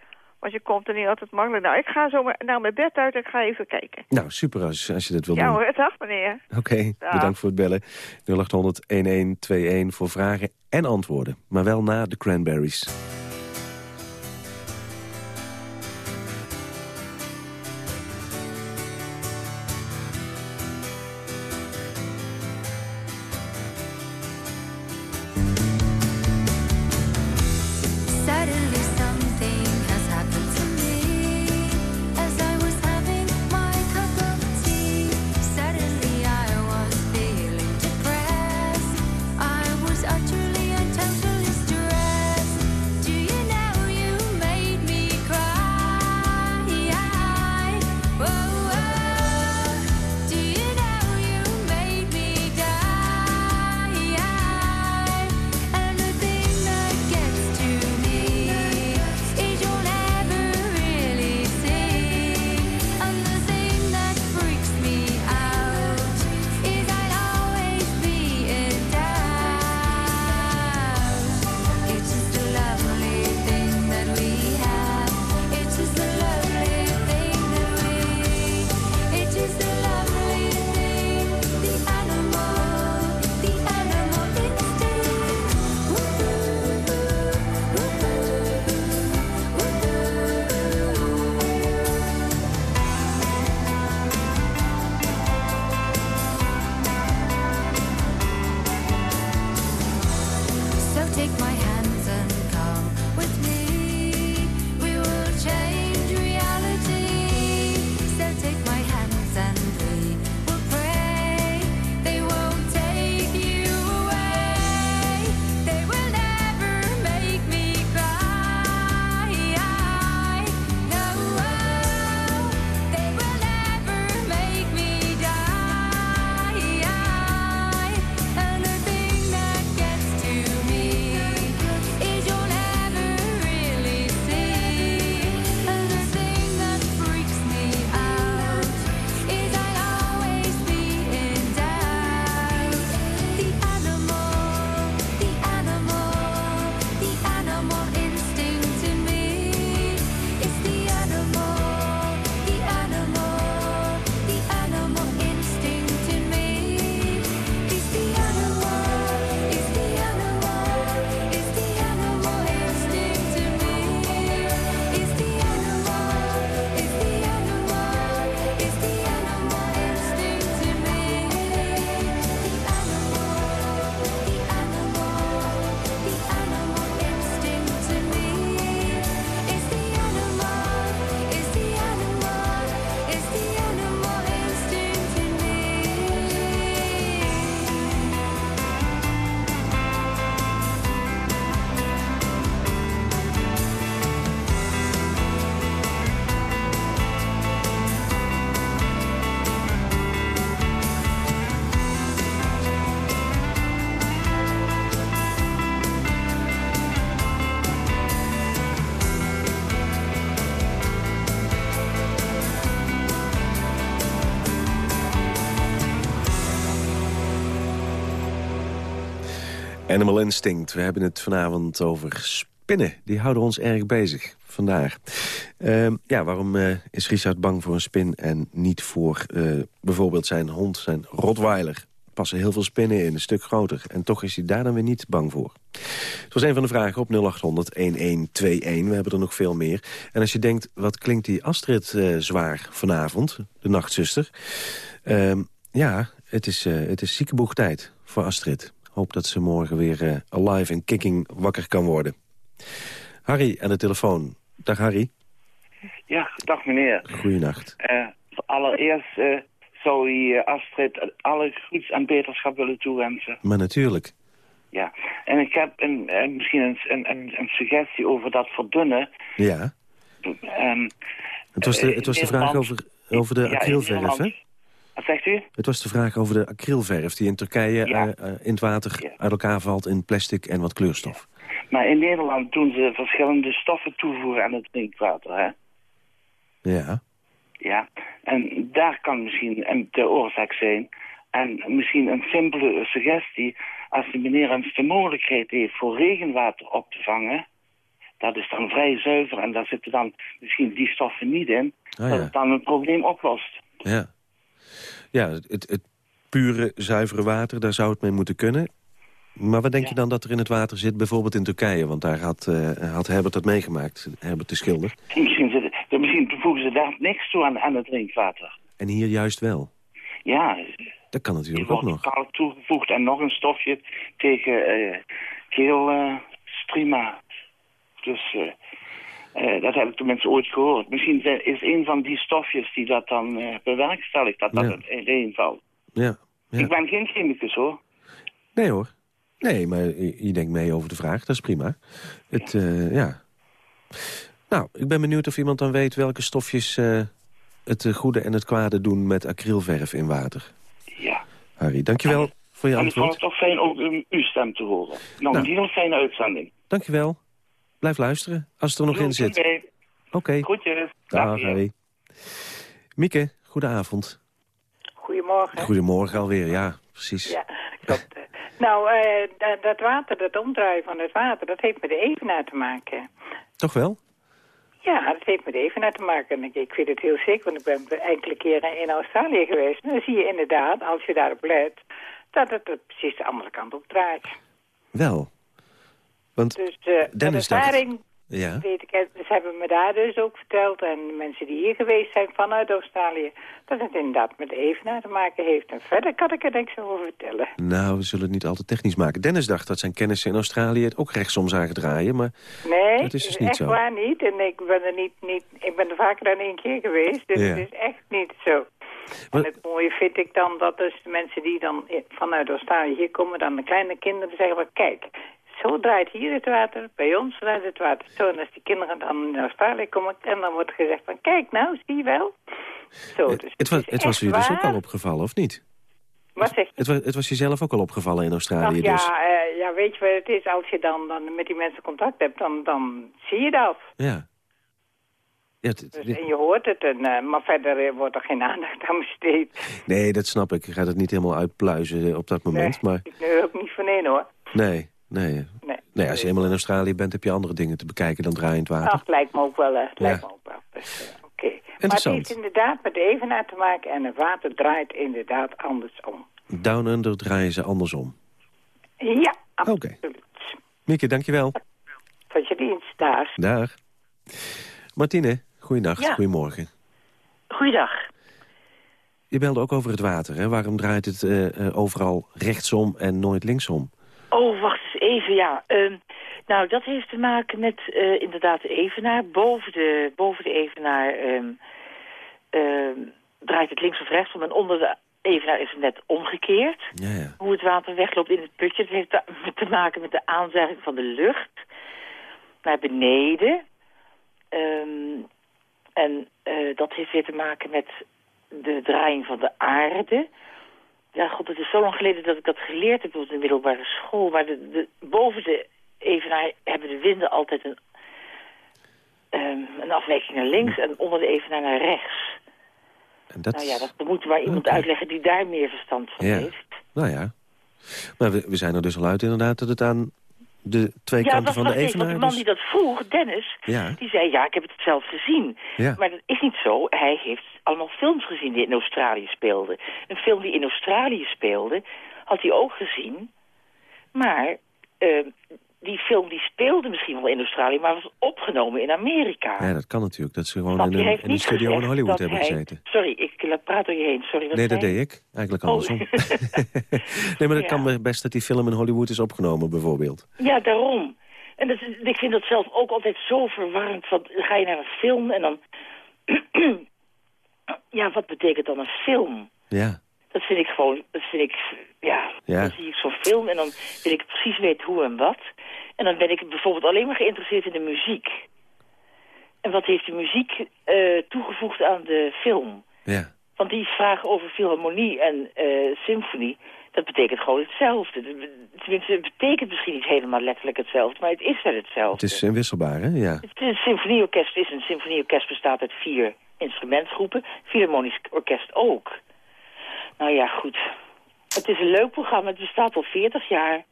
Want je komt er niet altijd makkelijk. Nou, ik ga zo maar, nou mijn bed uit en ik ga even kijken. Nou, super als, als je dat wil Ja doen. hoor, dag meneer. Oké, bedankt voor het bellen. 0800-1121 voor vragen en antwoorden. Maar wel na de Cranberries. Instinct. We hebben het vanavond over spinnen. Die houden ons erg bezig vandaag. Ehm, ja, waarom eh, is Richard bang voor een spin en niet voor eh, bijvoorbeeld zijn hond, zijn Rottweiler? Er passen heel veel spinnen in, een stuk groter. En toch is hij daar dan weer niet bang voor. Het was een van de vragen op 0800-1121. We hebben er nog veel meer. En als je denkt, wat klinkt die Astrid eh, zwaar vanavond, de nachtzuster? Ehm, ja, het is, eh het is ziekenboegtijd voor Astrid. Hoop dat ze morgen weer eh, alive en kicking wakker kan worden. Harry aan de telefoon. Dag Harry. Ja, dag meneer. Goeienacht. Eh, allereerst eh, zou je Astrid alle goeds en beterschap willen toewensen. Maar natuurlijk. Ja, en ik heb een, misschien een, een, een, suggestie over dat verdunnen. Ja. Ehm, Het was de, het was de vraag over, over de ja, acrylverf, hè? Wat zegt u? Het was de vraag over de acrylverf die in Turkije Ja. eh, eh, in het water uit elkaar valt in plastic en wat kleurstof. Maar in Nederland doen ze verschillende stoffen toevoegen aan het drinkwater, hè? Ja. Ja, en daar kan misschien een- de oorzaak zijn. En misschien een simpele suggestie, als de meneer eens de mogelijkheid heeft voor regenwater op te vangen, dat is dan vrij zuiver en daar zitten dan misschien die stoffen niet in, Ah, dat het dan een probleem oplost. Ja, ja het, het pure, zuivere water, daar zou het mee moeten kunnen. Maar wat denk je dan dat er in het water zit, bijvoorbeeld in Turkije? Want daar had, eh, had Herbert dat meegemaakt, Herbert de Schilder. [laughs] Misschien, het- misschien voegen ze daar niks toe aan, aan het drinkwater. En hier juist wel. Ja, Dat kan natuurlijk ook wordt nog. kalk toegevoegd en nog een stofje tegen keelstrima. dus eh, dat heb ik tenminste ooit gehoord. Misschien is een van die stofjes die dat dan eh, bewerkstelligt, dat dat Ja. het erin valt. Ja. ja. Ik ben geen chemicus hoor. Nee hoor. Nee, maar je, denkt mee over de vraag, dat is prima. Het, eh, ja. Nou, ik ben benieuwd of iemand dan weet welke stofjes het goede en het kwade doen met acrylverf in water. Ja. Harry, dankjewel voor je en ik vond antwoord. het toch fijn ook um, uw stem te horen. Nog Nou. een heel fijne uitzending. Dankjewel. Blijf luisteren, als het er nog in zit. Oké. Groetjes. Dag. Harry. Mieke, goedenavond. Goedemorgen. Goedemorgen alweer, ja, precies. Ja, klopt. [laughs] Nou, eh, dat, water, dat omdraaien van het water, dat heeft met de evenaar te maken. Toch wel? Ja, dat heeft met de evenaar te maken. En ik, ik weet het heel zeker, want ik ben enkele keren in Australië geweest. En dan zie je inderdaad, als je daarop let, dat het er precies de andere kant op draait. Wel. Want Dus eh Dennis ervaring Ja. weet ik, ze hebben me daar dus ook verteld, en de mensen die hier geweest zijn vanuit Australië, dat het inderdaad met evenaar te maken heeft. En verder kan ik er niks over vertellen. Nou, we zullen het niet altijd technisch maken. Dennis dacht dat zijn kennissen in Australië het ook rechtsom zagen draaien, maar Nee, dat is dus niet echt zo. waar niet. En ik ben er niet, niet, ik ben er vaker dan één keer geweest, dus Ja. het is echt niet zo. En het mooie vind ik dan dat dus de mensen die dan vanuit Australië hier komen, dan de kleine kinderen zeggen, maar kijk, zo draait hier het water, bij ons draait het water zo. En als die kinderen dan in Australië komen, en dan wordt gezegd van, kijk nou, zie je wel. Zo, dus het was, het was je dus ook al opgevallen, of niet? Wat zeg je? Het was, het was jezelf ook al opgevallen in Australië Ach, ja, dus. eh, ja, weet je wat het is? Als je dan, dan met die mensen contact hebt, dan, dan zie je dat. Ja. ja Dus, en je hoort het, en, eh, maar verder eh, wordt er geen aandacht aan besteed. nee, dat snap ik. Je gaat het niet helemaal uitpluizen op dat moment. Maar Ik nu ook niet van in hoor. nee, nee. Nee. Nee, als je eenmaal in Australië bent, heb je andere dingen te bekijken dan draaiend water. Ach, lijkt me ook wel, lijkt Ja. me ook wel. Dus, eh, Oké. Maar het heeft inderdaad met de evenaar te maken en het water draait inderdaad andersom. Down Under draaien ze andersom. Ja, Oké. Mieke, dankjewel. tot je dienst daar. Dag. Martine, goeienacht, Ja. goedemorgen. Goeiedag. Je belde ook over het water, hè? Waarom draait het eh, eh, overal rechtsom en nooit linksom? Oh, wacht even, ja. Ehm, nou, dat heeft te maken met eh, inderdaad de evenaar. Boven de, boven de evenaar ehm, ehm, draait het links of rechtsom. En onder de evenaar is het net omgekeerd. Ja, ja. Hoe het water wegloopt in het putje. Dat heeft te maken met de aanzuiging van de lucht naar beneden. En eh, dat heeft weer te maken met de draaiing van de aarde. Ja, god, het is zo lang geleden dat ik dat geleerd heb op de middelbare school. Maar de, de, boven de evenaar hebben de winden altijd een, ehm, een afwijking naar links en onder de evenaar naar rechts. En dat... Nou ja, dat moet maar iemand uitleggen die daar meer verstand van Ja. heeft. Nou ja. Maar we, we zijn er dus al uit inderdaad dat het aan de twee ja, kanten van de evenaar... de man dus- die dat vroeg, Dennis, Ja. die zei, ja, ik heb het zelf gezien. Ja. Maar dat is niet zo. Hij heeft allemaal films gezien die in Australië speelden. Een film die in Australië speelde, had hij ook gezien. Maar eh, die film die speelde misschien wel in Australië, maar was opgenomen in Amerika. Ja, dat kan natuurlijk. Dat ze gewoon Want in een, in studio in Hollywood hebben hij- gezeten. Sorry, ik praat door je heen. Sorry, Nee, dat deed ik. Eigenlijk Oh. andersom. [laughs] nee, maar dat Ja. kan best dat die film in Hollywood is opgenomen, bijvoorbeeld. Ja, daarom. En dat, ik vind dat zelf ook altijd zo verwarrend. Want ga je naar een film en dan... [clears throat] ja, wat betekent dan een film? Ja. Dat vind ik gewoon... Dat vind ik... Ja, Ja. dan zie ik zo'n film en dan wil ik precies weten hoe en wat. En dan ben ik bijvoorbeeld alleen maar geïnteresseerd in de muziek. En wat heeft de muziek eh, toegevoegd aan de film? Ja. Want die vragen over filharmonie en eh, symfonie, dat betekent gewoon hetzelfde. Tenminste, het betekent misschien niet helemaal letterlijk hetzelfde, maar het is wel hetzelfde. Het is inwisselbaar, hè? Ja. Het symfonieorkest is een symfonieorkest bestaat uit vier instrumentgroepen. Philharmonisch orkest ook. Nou ja, goed. Het is een leuk programma. Het bestaat al 40 jaar.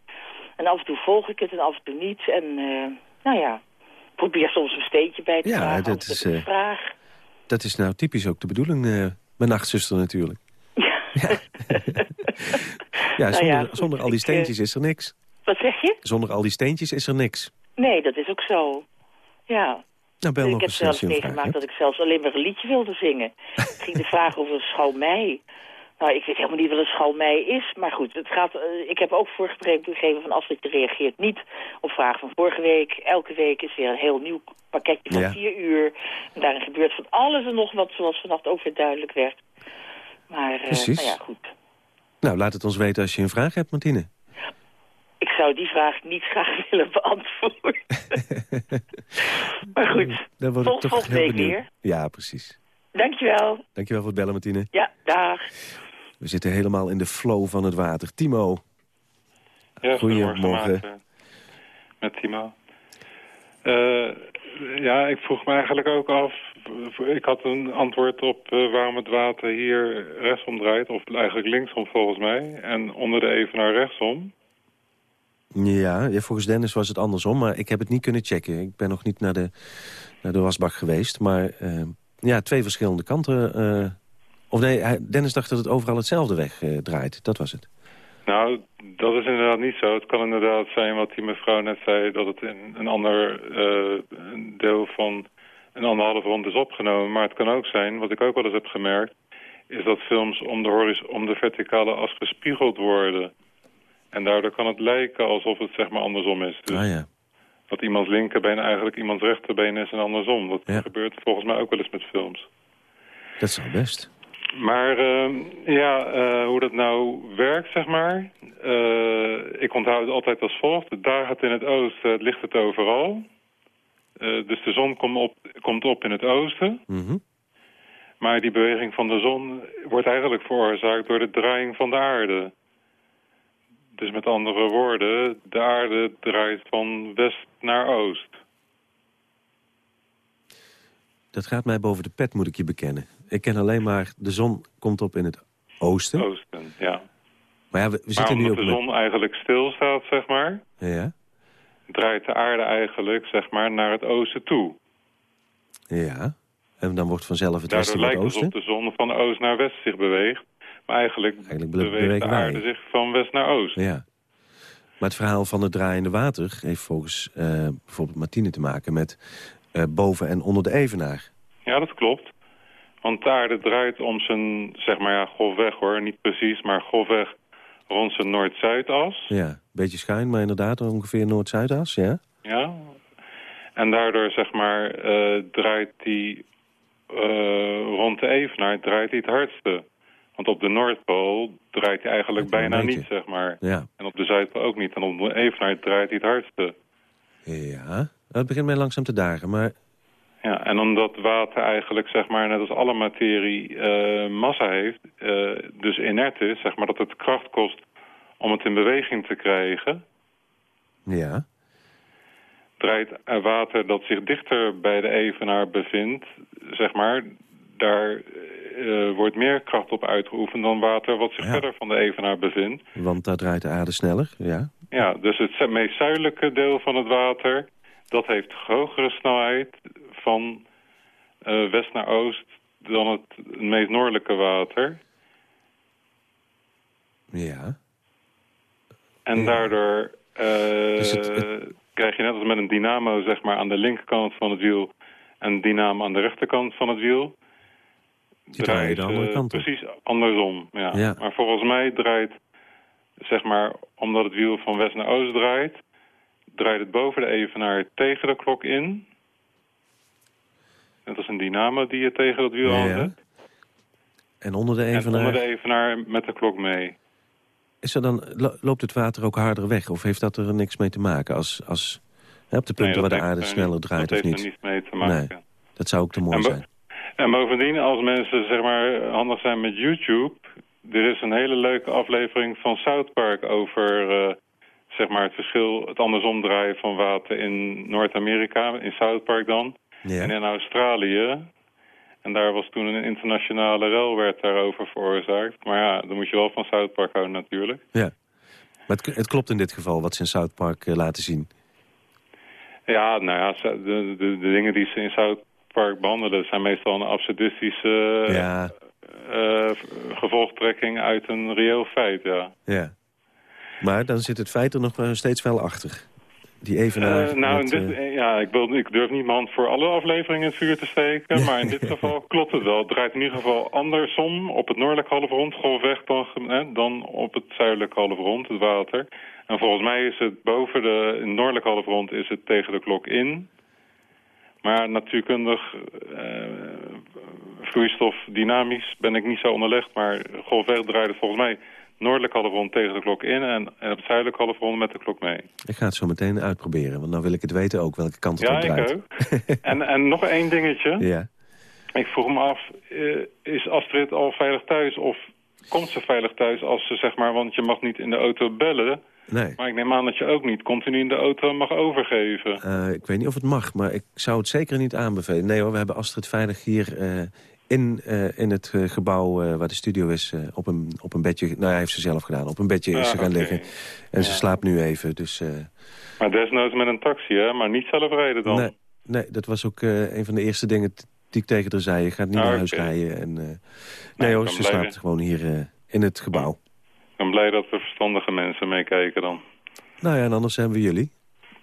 En af en toe volg ik het en af en toe niet. En eh, nou ja, ik probeer soms een steentje bij te Ja, dat ik is, eh, vraag. Dat is nou typisch ook de bedoeling. eh mijn nachtzuster natuurlijk. Ja, [laughs] Nou zonder, ja, goed, zonder al die ik, steentjes is er niks. Wat zeg je? Zonder al die steentjes is er niks. Nee, dat is ook zo. Ja. Nou, bel ik nog heb zelfs meegemaakt dat ik zelfs alleen maar een liedje wilde zingen. [laughs] Ik ging de vraag over schouw mei. Nou, ik weet helemaal niet wat een schouw mei is. Maar goed, het gaat, eh, ik heb ook gegeven van Astrid, reageert niet op vragen van vorige week. Elke week is weer een heel nieuw pakketje van Ja. vier uur. En daarin gebeurt van alles en nog wat, zoals vannacht ook weer duidelijk werd. Maar, eh, Precies. nou ja, goed. Nou, laat het ons weten als je een vraag hebt, Martine. Ik zou die vraag niet [laughs] graag willen beantwoorden. [laughs] maar goed, Dan toch volgende week weer. Ja, precies. dankjewel. Dankjewel voor het bellen, Martine. Ja, dag. We zitten helemaal in de flow van het water. Timo. Ja, Goedemorgen. Met Timo. Eh, ja, ik vroeg me eigenlijk ook af... Ik had een antwoord op eh, waarom het water hier rechtsom draait. Of eigenlijk linksom volgens mij. En onder de evenaar rechtsom. Ja, ja, volgens Dennis was het andersom, maar ik heb het niet kunnen checken. Ik ben nog niet naar de, naar de wasbak geweest. Maar eh, ja, twee verschillende kanten. Of nee, Dennis dacht dat het overal hetzelfde weg eh, draait. Dat was het. Nou, dat is inderdaad niet zo. Het kan inderdaad zijn wat die mevrouw net zei... dat het in een ander eh, deel van een anderhalve rond is opgenomen. Maar het kan ook zijn, wat ik ook wel eens heb gemerkt... is dat films om de, om de verticale as gespiegeld worden. En daardoor kan het lijken alsof het zeg maar andersom is. Dus Ah ja. dat iemands linkerbeen eigenlijk iemands rechterbeen is en andersom. Dat Ja. gebeurt volgens mij ook wel eens met films. Dat zou best. Maar ehm, ja, eh, hoe dat nou werkt, zeg maar. Eh, ik onthoud het altijd als volgt. Het daagt in het oosten, het ligt het overal. Eh, dus de zon komt op, komt op in het oosten. Mhm. Maar die beweging van de zon wordt eigenlijk veroorzaakt door de draaiing van de aarde. Dus met andere woorden, de aarde draait van west naar oost. Dat gaat mij boven de pet, moet ik je bekennen. Ik ken alleen maar, de zon komt op in het oosten. Oosten, ja. Maar ja, we, zitten nu ook de zon eigenlijk stilstaat, zeg maar... Ja, draait de aarde eigenlijk zeg maar, naar het oosten toe. ja. En dan wordt vanzelf het Daardoor westen naar lijkt het oosten. alsof de zon van oost naar west zich beweegt. Maar eigenlijk, be- beweegt de wij. aarde zich van west naar oost. Ja. Maar het verhaal van het draaiende water heeft volgens eh, bijvoorbeeld Martine te maken met eh, boven en onder de evenaar. Ja, dat klopt. Want de aarde draait om zijn, zeg maar ja, golfweg hoor. Niet precies, maar golfweg rond zijn Noord-Zuidas. Ja, beetje schuin, maar inderdaad ongeveer Noord-Zuidas, ja. Ja. En daardoor, zeg maar, eh, draait die eh, rond de evenaar draait hij het hardste. Want op de Noordpool draait hij eigenlijk bijna beetje. niet, zeg maar. Ja. En op de Zuidpool ook niet. En op de evenaar draait hij het hardste. Ja, het begint mij langzaam te dagen, maar Ja, en omdat water eigenlijk, zeg maar, net als alle materie eh, massa heeft, eh, dus inert is, zeg maar, dat het kracht kost om het in beweging te krijgen, ja. draait er water dat zich dichter bij de evenaar bevindt, zeg maar, daar eh, wordt meer kracht op uitgeoefend dan water wat zich verder van de evenaar bevindt. Want daar draait de aarde sneller, ja. Ja, dus het meest zuidelijke deel van het water, dat heeft hogere snelheid van eh, west naar oost dan het meest noordelijke water. Ja. En daardoor eh, Dus krijg je net als met een dynamo zeg maar, aan de linkerkant van het wiel en een dynamo aan de rechterkant van het wiel. Die draaien de andere kant op. Precies andersom, ja. Ja. Maar volgens mij draait, zeg maar, omdat het wiel van west naar oost draait, draait het boven de evenaar tegen de klok in. Net als een dynamo die je tegen dat wiel Ja, ja. aanzet. En onder de En evenaar, onder de evenaar met de klok mee. is er dan, lo- loopt het water ook harder weg? Of heeft dat er niks mee te maken als, als hè, op de punten Nee, waar dat de aarde heeft er sneller niet- draait dat of heeft er niets mee te maken. Nee, dat zou ook te mooi En, zijn. En bovendien, als mensen zeg maar handig zijn met YouTube... er is een hele leuke aflevering van South Park over... eh, zeg maar het verschil, het andersom draaien van water in Noord-Amerika, in South Park dan... en in Australië. En daar was toen een internationale rel werd daarover veroorzaakt. Maar ja, dan moet je wel van South Park houden natuurlijk. Ja. Maar het, het klopt in dit geval wat ze in South Park eh, laten zien. Ja, nou ja, de, de, de dingen die ze in South Park behandelen... zijn meestal een absurdistische Ja. eh, gevolgtrekking uit een reëel feit, ja. Ja. Maar dan zit het feit er nog wel steeds wel achter. Die evenaar... Eh, nou, met, dit, eh, ja, ik, wil, ik durf niet mijn hand voor alle afleveringen in het vuur te steken. Maar in dit [laughs] geval klopt het wel. Het draait in ieder geval andersom op het noordelijk halfrond golfweg dan, hè, dan op het zuidelijk halfrond, het water. En volgens mij is het boven de in het noordelijk halfrond is het tegen de klok in. Maar natuurkundig, eh, vloeistof dynamisch ben ik niet zo onderlegd. Maar golfweg draaide volgens mij noordelijk halfrond tegen de klok in en, en op het zuidelijk halfrond met de klok mee. Ik ga het zo meteen uitproberen, want nou wil ik het weten ook welke kant het Ja, op ik draait. ook. [laughs] en, en nog één dingetje. [laughs] Ja. Ik vroeg me af, eh, is Astrid al veilig thuis of komt ze veilig thuis als ze zeg maar, want je mag niet in de auto bellen. Nee. Maar ik neem aan dat je ook niet continu in de auto mag overgeven. Eh, ik weet niet of het mag, maar ik zou het zeker niet aanbevelen. Nee hoor, we hebben Astrid veilig hier eh, in, eh, in het eh, gebouw eh, waar de studio is... op, een, op een bedje, nou hij heeft ze zelf gedaan, op een bedje is Ah, ze gaan liggen. En ze slaapt nu even, dus... Maar desnoods met een taxi, hè? Maar niet zelf rijden dan. nee, nee, dat was ook een van de eerste dingen die ik tegen haar zei. Je gaat niet Ah, naar huis rijden. En, Nou, nee hoor, ze blij slaapt gewoon hier in het gebouw. Ik ben blij dat er verstandige mensen meekijken dan. Nou ja, en anders hebben we jullie.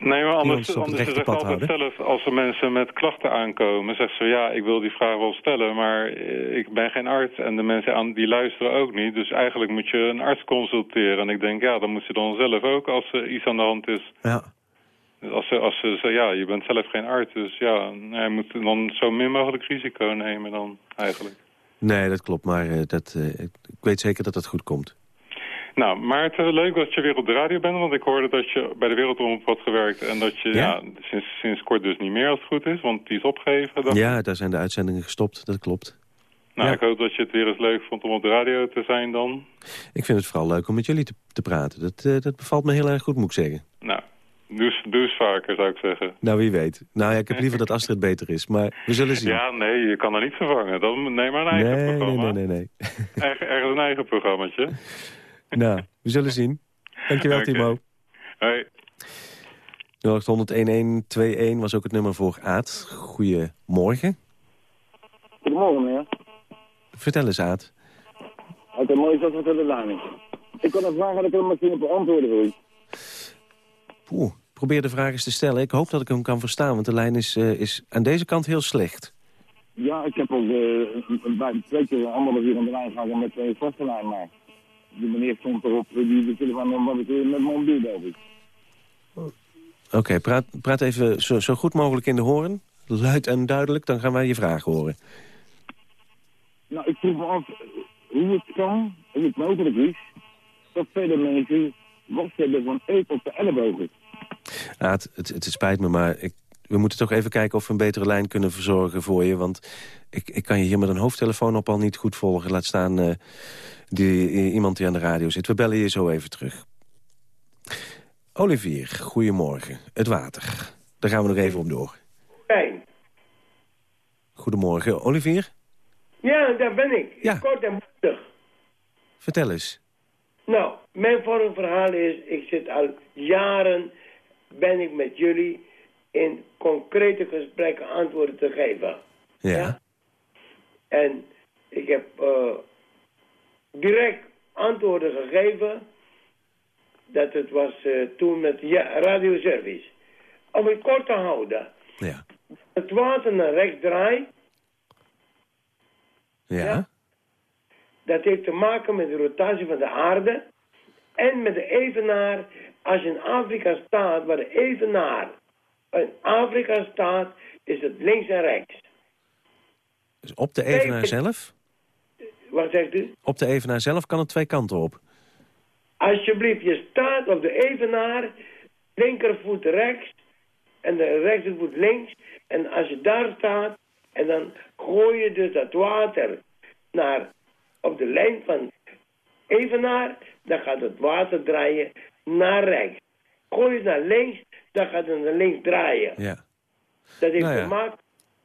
Nee, maar anders, het anders ze pad zeggen altijd houden. zelf, als er mensen met klachten aankomen, zeggen ze ja, ik wil die vraag wel stellen, maar eh, ik ben geen arts en de mensen aan die luisteren ook niet. Dus eigenlijk moet je een arts consulteren. En ik denk, ja, dan moet je dan zelf ook als er iets aan de hand is. Ja. Als ze, als ze zeggen, ja, je bent zelf geen arts, dus ja, hij moet dan zo min mogelijk risico nemen dan eigenlijk. Nee, dat klopt, maar eh, dat, eh, ik, ik weet zeker dat het goed komt. Nou, maar het is leuk dat je weer op de radio bent, want ik hoorde dat je bij de Wereldomroep had gewerkt en dat je ja? sinds, sinds kort dus niet meer als het goed is, want die is opgegeven. Ja, daar zijn de uitzendingen gestopt, dat klopt. Nou, Ja. ik hoop dat je het weer eens leuk vond om op de radio te zijn dan. Ik vind het vooral leuk om met jullie te, te praten. Dat, eh, dat bevalt me heel erg goed, moet ik zeggen. Nou, doe eens, doe eens vaker, zou ik zeggen. Nou, wie weet. Nou ja, ik heb liever dat Astrid beter is, maar we zullen zien. [laughs] Ja, nee, je kan er niet vervangen. Dan neem maar een eigen nee, nee, programma. nee, nee, nee. Eigen, ergens een eigen programmaatje. [laughs] nou, we zullen zien. Dankjewel, Oké. Timo. Hoi. 0800-1121 was ook het nummer voor Aad. Goedemorgen. Goedemorgen, meneer. Vertel eens, Aad. Het is mooi dat we de lijn. Ik kon een vraag dat ik er misschien op beantwoorden voor u. Poeh, probeer de vraag eens te stellen. Ik hoop dat ik hem kan verstaan, want de lijn is, eh, is aan deze kant heel slecht. Ja, ik heb ook eh, een- een- bij twee keer anderhalf uur aan de lijn gehangen met een vaste lijn, maar die meneer stond erop, eh, die de telefoon omdat ik met mijn bezig. Oké, praat, praat even zo, zo goed mogelijk in de horen. Luid en duidelijk, dan gaan wij je vraag horen. Nou, ik vroeg me af eh, hoe het kan, hoe het mogelijk is, dat vele mensen last hebben van eet op de ellebogen. Aad, het, het spijt me, maar ik, we moeten toch even kijken of we een betere lijn kunnen verzorgen voor je. Want ik, ik kan je hier met een hoofdtelefoon op al niet goed volgen. Laat staan eh, die, eh, iemand die aan de radio zit. We bellen je zo even terug. Olivier, goedemorgen. Het water. Daar gaan we nog even op door. Fijn. Goedemorgen, Olivier. Ja, daar ben ik. Ja. Kort en bochtig. Vertel eens. Nou, mijn vorige verhaal is, ik zit al jaren, ben ik met jullie in concrete gesprekken antwoorden te geven. Ja. En ik heb eh, direct antwoorden gegeven. Dat het was eh, toen met ja, radioservice. Om het kort te houden. Ja. Het water naar rechts draait. Ja. Dat heeft te maken met de rotatie van de aarde. En met de evenaar. Als je in Afrika staat, waar de evenaar in Afrika staat, is het links en rechts. Dus op de evenaar zelf? Wat zegt u? Op de evenaar zelf kan het twee kanten op. Alsjeblieft, je staat op de evenaar, linkervoet rechts en de rechtervoet links. En als je daar staat, En dan gooi je dus dat water naar, op de lijn van Evenaar. Dan gaat het water draaien naar rechts. Gooi je naar links, dan gaat het naar links draaien. Ja. Dat heeft Nou ja. te maken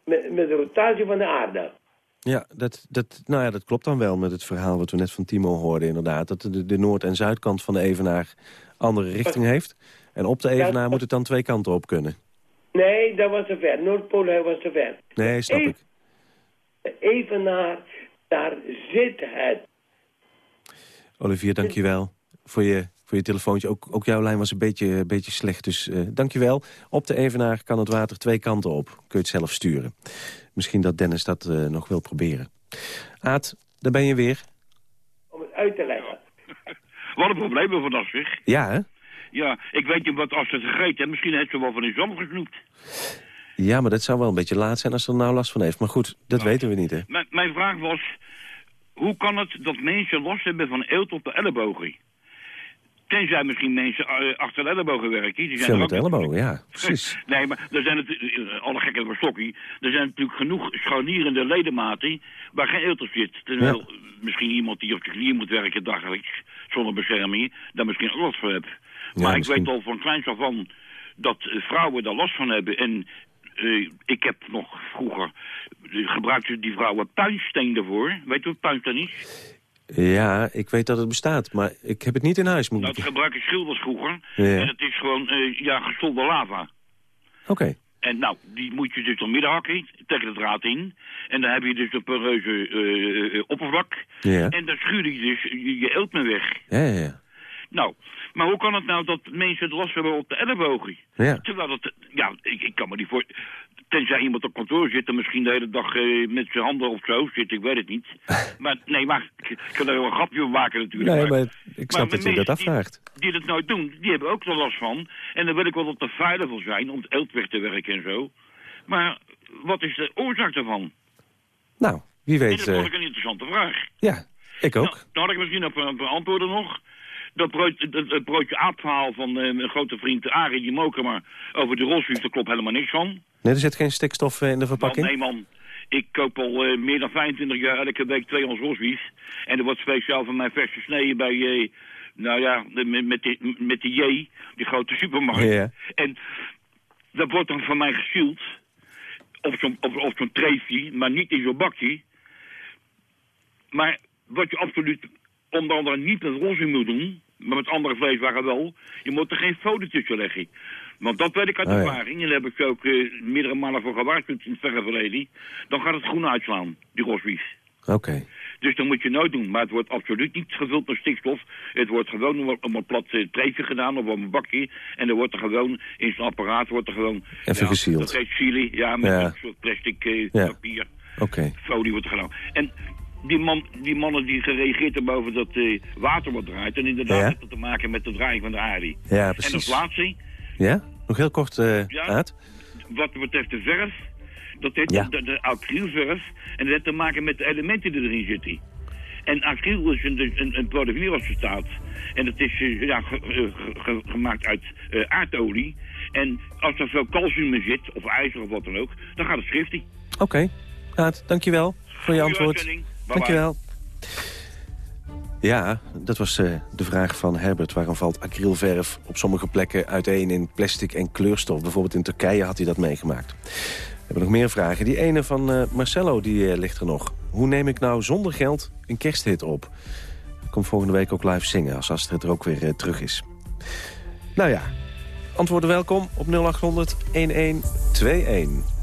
met, met de rotatie van de aarde. Ja, dat, dat, nou ja, dat klopt dan wel met het verhaal wat we net van Timo hoorden inderdaad. Dat de, de noord- en zuidkant van de Evenaar andere richting heeft. En op de Evenaar moet het dan twee kanten op kunnen. Nee, dat was te ver. Noordpool was te ver. Nee, snap ik. Evenaar, daar zit het. Olivier, dankjewel voor je, voor je telefoontje. Ook, ook jouw lijn was een beetje, een beetje slecht, dus eh dankjewel. Op de Evenaar kan het water twee kanten op. Kun je het zelf sturen. Misschien dat Dennis dat eh, nog wil proberen. Aad, daar ben je weer. Om het uit te leggen. [laughs] Wat een probleem voor vandaag, zeg. Ja, hè? Ja, ik weet niet wat als ze het gegeten heeft. Misschien heeft ze wel van in zon gesnoept. Ja, maar dat zou wel een beetje laat zijn als ze er nou last van heeft. Maar goed, dat weten we niet, hè? Mijn, mijn vraag was... Hoe kan het dat mensen last hebben van eelt op de ellebogen? Tenzij misschien mensen eh, achter de ellebogen werken. Die zijn Veel met ellebogen, ja. [laughs] Precies. Nee, maar er zijn natuurlijk, eh, alle gekken op stokkie, er zijn natuurlijk genoeg scharnierende ledematen waar geen eelt op zit. Terwijl misschien iemand die op de knieën moet werken dagelijks, zonder bescherming, daar misschien ook last van heeft. maar ik misschien. weet al van kleins af aan dat eh, vrouwen daar last van hebben. En ik heb nog vroeger, eh, gebruikte die vrouwen puinsteen daarvoor. Weet je wat puinsteen is? Ja, ik weet dat het bestaat, maar ik heb het niet in huis. Moet dat gebruiken schilders vroeger. Ja. En het is gewoon, eh, ja, gestolde lava. Oké. En nou, die moet je dus door midden hakken, tegen de draad in. En dan heb je dus een poreuze eh, eh, oppervlak. Ja. En dan schuur je dus je, je eelt mee weg. Ja, ja, ja. Nou, maar hoe kan het nou dat mensen het last hebben op de ellebogen? Ja. Terwijl het, ja, ik, ik kan me niet voor... Tenzij iemand op kantoor zit en misschien de hele dag eh, met zijn handen of zo zit, ik weet het niet. [laughs] maar nee, maar ik, kan er wel een grapje van maken natuurlijk. Nee, maar, maar ik snap dat je dat afvraagt. Die, die dat nooit doen, die hebben ook wel last van. En dan wil ik wel dat er veilig wil zijn om het eelt weg te werken en zo. Maar wat is de oorzaak daarvan? Nou, wie En weet... dat vond eh, ik een interessante vraag. ja, ik ook. Dan had ik misschien op een paar antwoorden nog. Dat broodje, dat, broodje aapverhaal van eh, mijn grote vriend Arie die Moker, over de rolsfiets, daar klopt helemaal niks van. Nee, er zit geen stikstof eh, in de verpakking? nee man, ik koop al eh, meer dan 25 jaar elke week 200 rosbief. En er wordt speciaal van mij vers gesneden bij, eh, nou ja, de- met, met, die, met die J, die grote supermarkt. En dat wordt dan van mij gesield. Op zo'n op, op zo'n treefje, maar niet in zo'n bakje. Maar wat je absoluut onder andere niet met roze moet doen, maar met andere vleeswaren wel, je moet er geen folie tussen leggen. Want dat weet ik uit Oh ja. ervaring, en daar heb ik ook eh, meerdere malen voor gewaarschuwd in het verre verleden. Dan gaat het groen uitslaan, die rosbief. Oké. Dus dat moet je nooit doen. Maar het wordt absoluut niet gevuld met stikstof. Het wordt gewoon op, een plat eh, treefje gedaan of op een bakje. En dan wordt er gewoon in zo'n apparaat wordt er gewoon... Even ja, gesield. Dat heet chili, ja, met Ja. een soort plastic eh, Ja. papier. Oké. Folie wordt er gedaan. En die, man, die mannen die gereageerd hebben over dat eh, water wat draait. En inderdaad Ja. heeft dat te maken met de draaiing van de aarde. Ja, En precies. als laatste, Ja? Nog heel kort, eh Ja. Wat betreft de verf, dat heeft Ja. de, de acrylverf. En dat heeft te maken met de elementen die erin zitten. En acryl is een, een, een polymerasbestaat. En dat is eh, ja, ge- ge- ge- gemaakt uit aardolie. En als er veel calcium in zit, of ijzer of wat dan ook, dan gaat het schriftie. Oké. Aad, dankjewel voor je antwoord. Dankjewel. Ja, dat was eh, de vraag van Herbert. Waarom valt acrylverf op sommige plekken uiteen in plastic en kleurstof? Bijvoorbeeld in Turkije had hij dat meegemaakt. We hebben nog meer vragen. Die ene van eh, Marcello, die eh, ligt er nog. Hoe neem ik nou zonder geld een kersthit op? Komt volgende week ook live zingen als Astrid er ook weer terug is. Nou ja, antwoorden welkom op 0800 1121.